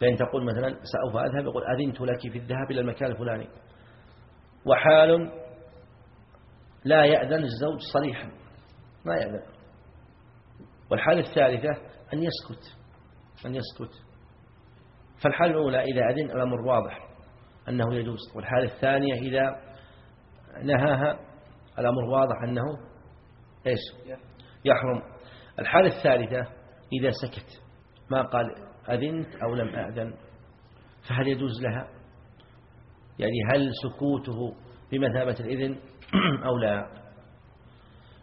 بأن تقول مثلا سأوف أذهب يقول أذنت لك في الذهاب إلى المكان الفلاني. وحال لا يأذن الزوج صريحا ما يأذن والحالة الثالثة أن يسكت أن يسكت. فالحالة الأولى إذا أذن الأمر واضح أنه يجوز والحالة الثانية إذا نهاها الأمر واضح أنه إيش؟ يحرم. الحالة الثالثة إذا سكت ما قال أذنت أو لم أأذن فهل يجوز لها؟ يعني هل سكوته بمثابة الإذن أو لا؟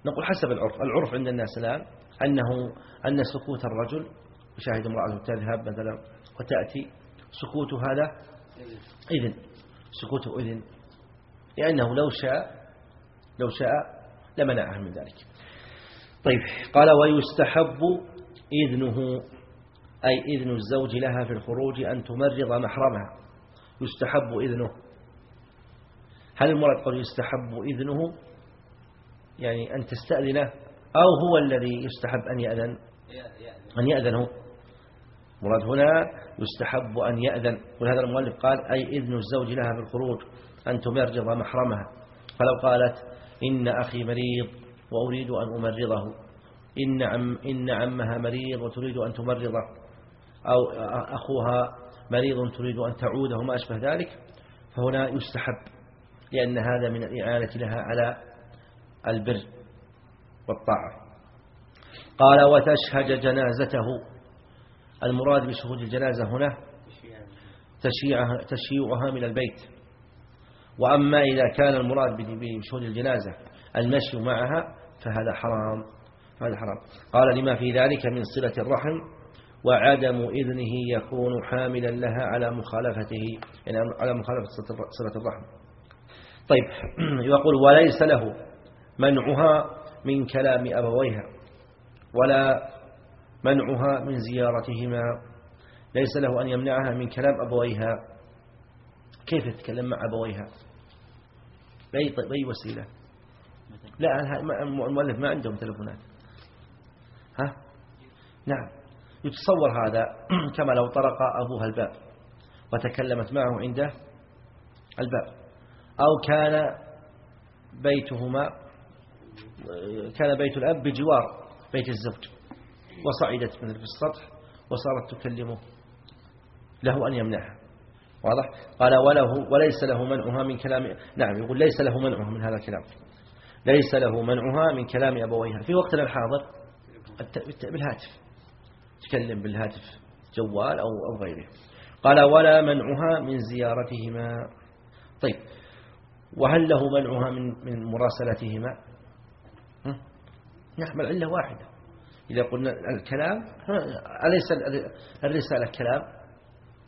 نقول حسب العرف. العرف عند الناس الآن أنه أن سكوت الرجل يشاهد امرأته تذهب مثلا وتأتي سكوت هذا إذن سكوته إذن لأنه لو شاء لو شاء لمنعها من ذلك. طيب قال ويستحب إذنه أي إذن الزوج لها في الخروج أن تمرض محرمها. يستحب إذنه. هل المراد قال يستحب إذنه؟ يعني أن تستأذنه أو هو الذي يستحب أن يأذن. أن يأذنه. مراد هنا يستحب أن يأذن. ولهذا المؤلف قال أي إذن الزوج لها في الخروج أن تمرض محرمها. فلو قالت إن أخي مريض وأريد أن أمرضه. إن, عم إن عمها مريض وتريد أن تمرضه. أو أخوها مريض تريد أن تعوده وما أشبه ذلك. فهنا يستحب لأن هذا من الإعانة لها على البر والطاعة. قال وتشهد جنازته. المراد بشهود الجنازة هنا تشييعها, من البيت. وأما إذا كان المراد بشهود الجنازة المشي معها فهذا حرام. فهذا حرام. قال لما في ذلك من صلة الرحم وعدم إذنه يكون حاملا لها على مخالفته. يعني على مخالفة صلة الرحم. طيب يقول وليس له منعها من كلام أبويها ولا منعها من زيارتهما. ليس له أن يمنعها من كلام أبويها. كيف تتكلم مع أبويها؟ بأي, بأي وسيلة؟ لا المؤلف ما عندهم تلفونات. ها؟ نعم. يتصور هذا كما لو طرق أبوها الباب وتكلمت معه عند الباب أو كان بيتهما كان بيت الأب بجوار بيت الزوج وصعدت من في السطح وصارت تكلمه له أن يمنعها. واضح؟ قال وله وليس له منعها من كلام نعم يقول ليس له منعها من هذا الكلام. ليس له منعها من كلام أبويها. في وقتنا الحاضر بالهاتف. تكلم بالهاتف جوال أو, أو غيره. قال ولا منعها من زيارتهما. طيب وهل له منعها من من مراسلتهما؟ نعم العلة واحدة. إذا قلنا الكلام أليس الرسالة كلام؟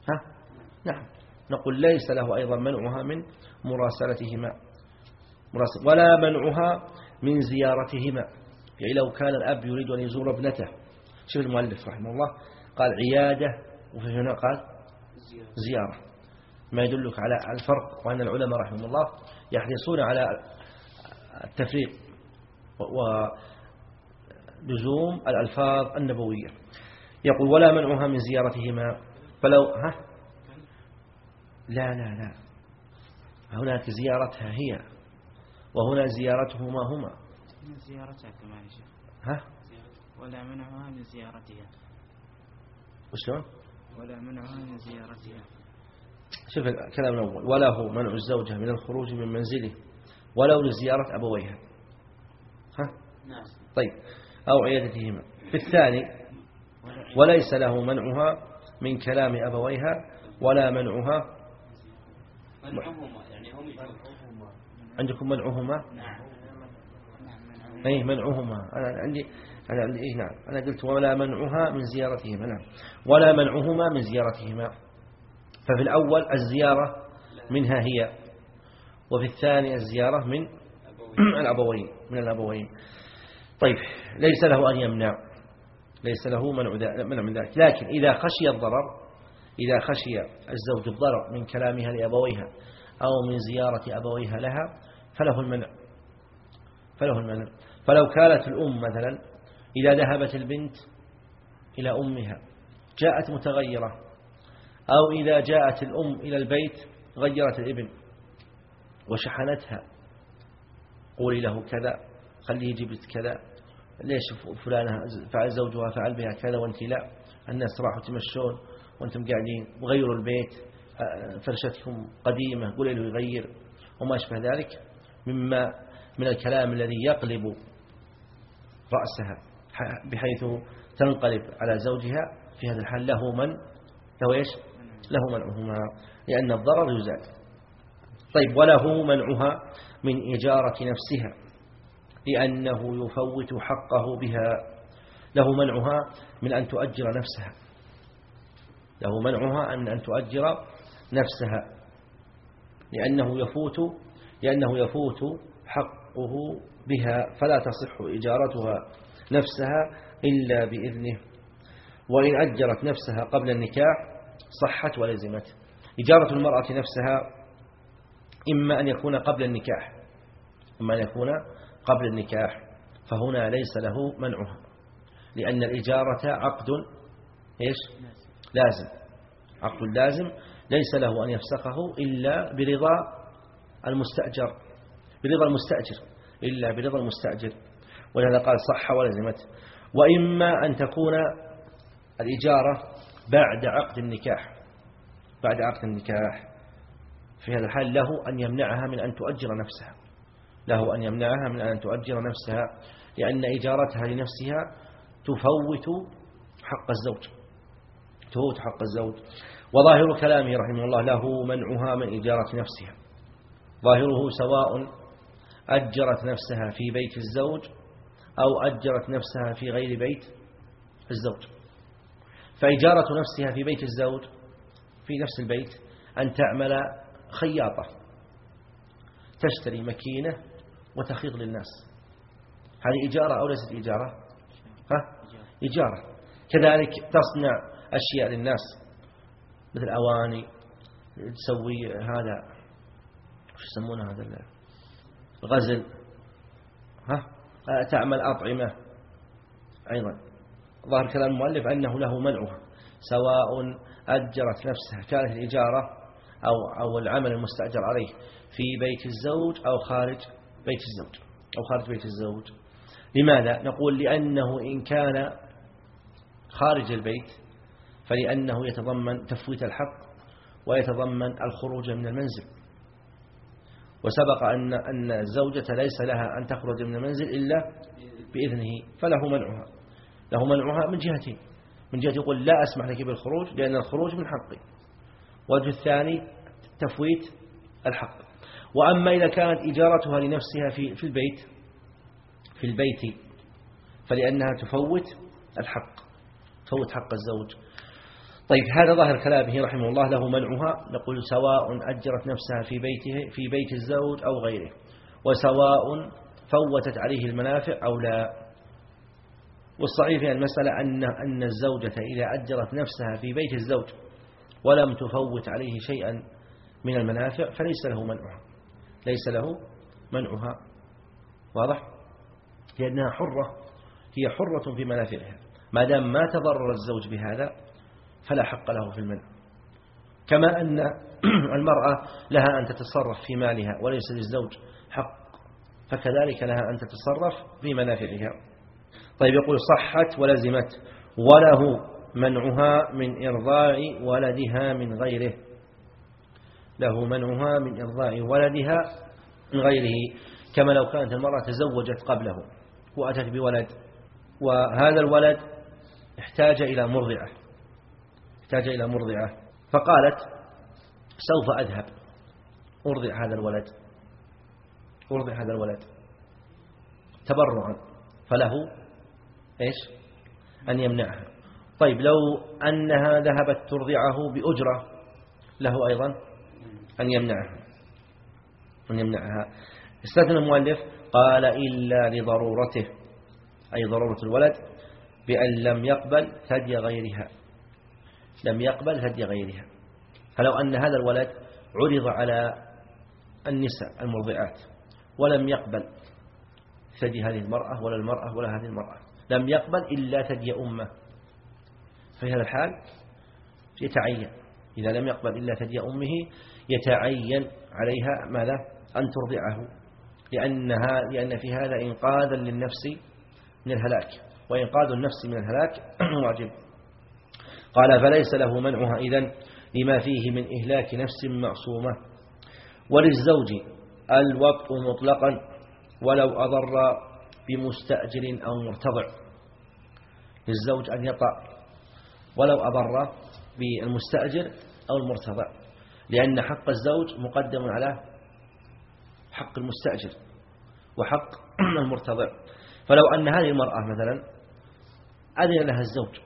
ها؟ نعم. نقول ليس له أيضا منعها من مراسلتهما ولا منعها من زيارتهما. يعني لو كان الأب يريد أن يزور ابنته. شوف المؤلف رحمه الله قال عيادة وفي هنا قال زيارة. ما يدلك على الفرق وأن العلماء رحمه الله يحرصون على التفريق ولزوم الألفاظ النبوية. يقول ولا منعها من زيارتهما. فلو ها؟ لا لا لا. هناك زيارتها هي وهنا زيارتهما هما. من زيارتها كمان شيخ. ها؟ ولا منعها من زيارتها. وشلون؟ ولا منعها من زيارتها. شوف الكلام الأول. وله منع الزوجة من الخروج من منزله ولو لزيارة أبويها. ها؟ نعم. طيب. أو عيادتهما. في الثاني وليس له منعها من كلام أبويها ولا منعها. عندكم منعهما؟ أي منعهما. أنا عندي أنا عندي إيه نعم. أنا قلت ولا منعها من زيارتهما نعم. ولا منعهما من زيارتهما. ففي الأول الزيارة منها هي وفي الثاني الزيارة من الأبوين من الأبوين. طيب ليس له أن يمنع ليس له منع من ذلك. لكن إذا خشي الضرر إذا خشي الزوج الضرر من كلامها لأبويها أو من زيارة أبويها لها فله المنع. فله المنع. فلو كانت الأم مثلا إذا ذهبت البنت إلى أمها جاءت متغيرة أو إذا جاءت الأم إلى البيت غيرت الإبن وشحنتها قولي له كذا خليه يجيب كذا. ليش فلانة فعل زوجها فعل بها كذا وانت لا؟ الناس راحوا تمشون وأنتم قاعدين وغيروا البيت فرشتكم قديمة قولي له يغير وما أشبه ذلك. مما من الكلام الذي يقلب رأسها بحيث تنقلب على زوجها في هذا الحال. له من؟ له إيش؟ له منعهما لأن الضرر يزال طيب وله منعها من إجارة نفسها. لأنه يفوت حقه بها. له منعها من أن تؤجر نفسها. له منعها أن أن تؤجر نفسها. لأنه يفوت لأنه يفوت حقه بها. فلا تصح إجارتها نفسها إلا بإذنه. وإن أجرت نفسها قبل النكاح صحت ولزمت. إجارة المرأة نفسها إما أن يكون قبل النكاح إما أن يكون قبل النكاح فهنا ليس له منعها لأن الإجارة عقد إيش؟ لازم. عقد لازم ليس له أن يفسخه إلا برضا المستأجر برضا المستأجر إلا برضا المستأجر. ولهذا قال صح ولزمت. وإما أن تكون الإجارة بعد عقد النكاح بعد عقد النكاح في هذا الحال له أن يمنعها من أن تؤجر نفسها. له أن يمنعها من أن تؤجر نفسها لأن إجارتها لنفسها تفوت حق الزوج تفوت حق الزوج. وظاهر كلامه رحمه الله له منعها من إجارة نفسها. ظاهره سواء أجرت نفسها في بيت الزوج أو أجرت نفسها في غير بيت الزوج. فإجارة نفسها في بيت الزوج في نفس البيت أن تعمل خياطة تشتري مكينة وتخيط للناس. هذه إجارة أو ليست إجارة؟ ها؟ إجارة. كذلك تصنع أشياء للناس. مثل أواني تسوي هذا وش يسمونه هذا؟ الغزل. ها؟ تعمل أطعمة. أيضا. ظاهر كلام المؤلف أنه له منعها. سواء أجرت نفسها كانت الإجارة أو, أو العمل المستأجر عليه في بيت الزوج أو خارج بيت الزوج أو خارج بيت الزوج. لماذا؟ نقول لأنه إن كان خارج البيت فلأنه يتضمن تفويت الحق ويتضمن الخروج من المنزل. وسبق أن أن الزوجة ليس لها أن تخرج من المنزل إلا بإذنه فله منعها. له منعها من جهتين. من جهة يقول لا أسمح لك بالخروج لأن الخروج من حقي. وجه الثاني تفويت الحق. وأما إذا كانت إجارتها لنفسها في في البيت في البيت فلأنها تفوت الحق تفوت حق الزوج. طيب هذا ظاهر كلامه رحمه الله له منعها. نقول سواء أجرت نفسها في بيته في بيت الزوج أو غيره. وسواء فوتت عليه المنافع أو لا. والصحيح في المسألة أن أن الزوجة إذا أجرت نفسها في بيت الزوج ولم تفوت عليه شيئا من المنافع فليس له منعها. ليس له منعها. واضح؟ لأنها حرة هي حرة في منافعها. ما دام ما تضرر الزوج بهذا فلا حق له في المنع. كما أن المرأة لها أن تتصرف في مالها وليس للزوج حق فكذلك لها أن تتصرف في منافعها. طيب يقول صحت ولزمت وله منعها من إرضاع ولدها من غيره. له منعها من إرضاع ولدها من غيره كما لو كانت المرأة تزوجت قبله وأتت بولد وهذا الولد احتاج إلى مرضعة احتاج إلى مرضعة. فقالت سوف أذهب. أرضع هذا الولد. أرضع هذا الولد. تبرعا. فله إيش؟ أن يمنعها. طيب لو أنها ذهبت ترضعه بأجرة له أيضا؟ أن يمنعها أن يمنعها. استثنى المؤلف قال إلا لضرورته أي ضرورة الولد بأن لم يقبل ثدي غيرها. لم يقبل ثدي غيرها. فلو أن هذا الولد عرض على النساء المرضعات ولم يقبل ثدي هذه المرأة ولا المرأة ولا هذه المرأة. لم يقبل إلا ثدي أمه. في هذا الحال يتعين. إذا لم يقبل إلا ثدي أمه يتعين عليها ماذا؟ أن ترضعه لأنها لأن في هذا إنقاذا للنفس من الهلاك وإنقاذ النفس من الهلاك واجب قال فليس له منعها إذن لما فيه من إهلاك نفس معصومة. وللزوج الوطء مطلقا ولو أضر بمستأجر أو مرتضع. للزوج أن يطأ ولو أضر بالمستأجر أو المرتضع. لأن حق الزوج مقدم على حق المستأجر وحق المرتضع. فلو أن هذه المرأة مثلا أذن لها الزوج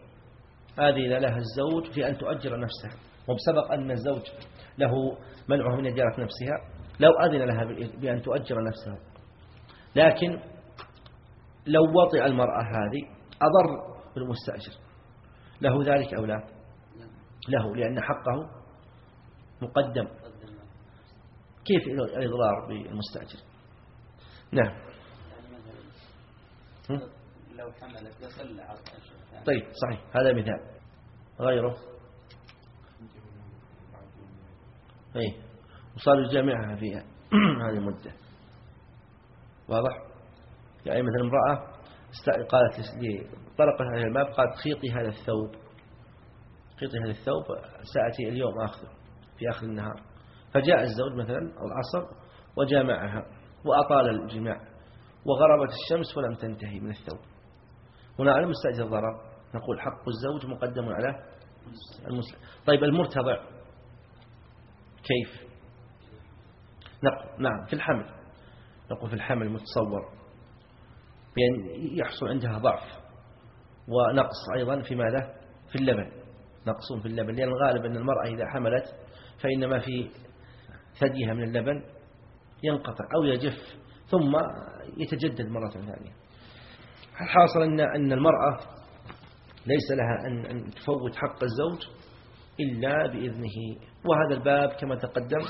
أذن لها الزوج في أن تؤجر نفسها. وبسبق أن الزوج له منعه من إجارة نفسها لو أذن لها بأن تؤجر نفسها. لكن لو وطئ المرأة هذه أضر بالمستأجر. له ذلك أو لا. له لأن حقه مقدم. كيف الإضرار بالمستأجر؟ نعم. لو حملت طيب صحيح. هذا مثال. غيره؟ اي وصار يجامعها في هذه المدة. واضح؟ يعني مثلا امرأة قالت لي طرقت عليها الباب قالت خيطي هذا الثوب. خيطي هذا الثوب سأتي اليوم أخذه. في آخر النهار. فجاء الزوج مثلا العصر وجامعها وأطال الجماع وغربت الشمس ولم تنتهي من الثوب. هنا على مستأجر الضرر نقول حق الزوج مقدم على المسلم. طيب المرتضع كيف؟ نقول نعم في الحمل. نقول في الحمل متصور بأن يحصل عندها ضعف ونقص أيضا في ماذا؟ في اللبن. نقص في اللبن لأن الغالب أن المرأة إذا حملت فإنما في ثديها من اللبن ينقطع أو يجف ثم يتجدد مرة ثانية. الحاصل أن أن المرأة ليس لها أن أن تفوت حق الزوج إلا بإذنه؟ وهذا الباب كما تقدم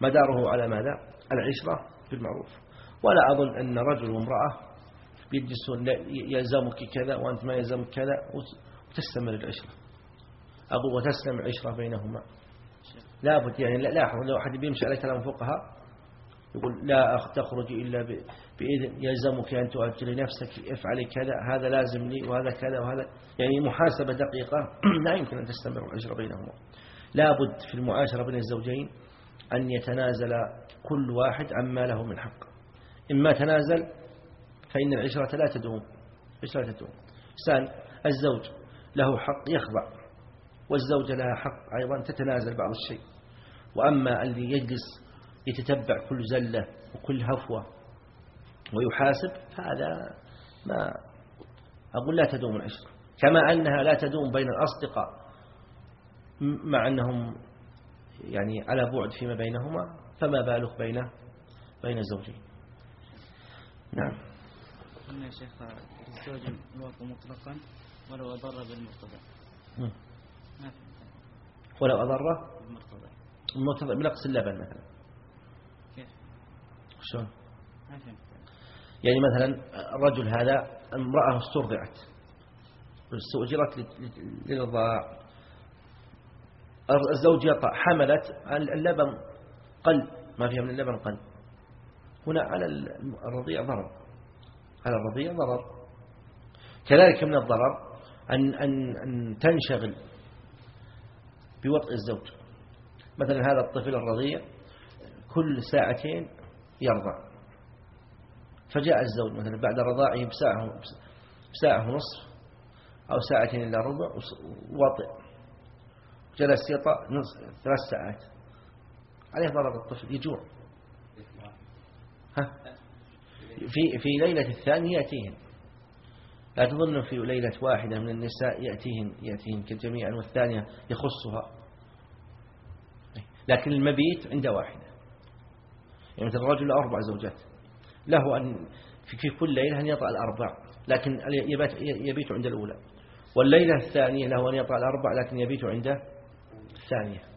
مداره على ماذا؟ العشرة بالمعروف. ولا أظن أن رجل وامرأة بيجلسون يلزمك كذا وأنت ما يلزمك كذا وتستمر العشرة. أقول وتستمر العشرة بينهما. لابد يعني لا لو أحد بيمشي على كلام الفقهاء يقول لا تخرج إلا بإذن يلزمك أن تؤجري نفسك افعلي كذا هذا لازم لي وهذا كذا وهذا. يعني محاسبة دقيقة لا يمكن أن تستمر العشرة بينهما لابد في المعاشرة بين الزوجين أن يتنازل كل واحد عما له من حق. إما تنازل فإن العشرة لا تدوم العشرة لا تدوم الزوج له حق يخضع. والزوجة لها حق أيضا تتنازل بعض الشيء. وأما الذي يجلس يتتبع كل زلة وكل هفوة ويحاسب فهذا ما أقول لا تدوم العشرة كما أنها لا تدوم بين الأصدقاء مع أنهم يعني على بعد فيما بينهما فما بالك بين بين الزوجين. نعم. قلنا يا شيخ الزوج مطلقا ولو أضر بالمرتضى. ولو أضره؟ المرتضى بنقص اللبن مثلا. كيف؟ شلون؟ يعني مثلا الرجل هذا امرأة استرضعت. استؤجرت للرضاع. الزوج يطع. حملت. اللبن قل. ما فيها من اللبن قل. هنا على الرضيع ضرر. على الرضيع ضرر. كذلك من الضرر أن, أن, أن تنشغل بوطء الزوج. مثلا هذا الطفل الرضيع كل ساعتين يرضع. فجاء الزوج مثلا بعد رضاعه بساعة بساعة ونصف أو ساعتين إلا ربع وطئ. جلس يطأ نصف ثلاث ساعات. عليه ضرر الطفل يجوع. ها؟ في في ليلة الثاني يأتيهن لا تظن في ليلة واحدة من النساء يأتيهن يأتيهن كالجميع والثانية يخصها. لكن المبيت عند واحدة. يعني مثل الرجل أربع زوجات. له أن في كل ليلة أن يطأ الأربع. لكن يبيت, يبيت عند الأولى. والليلة الثانية له أن يطأ الأربع لكن يبيت عند الثانية.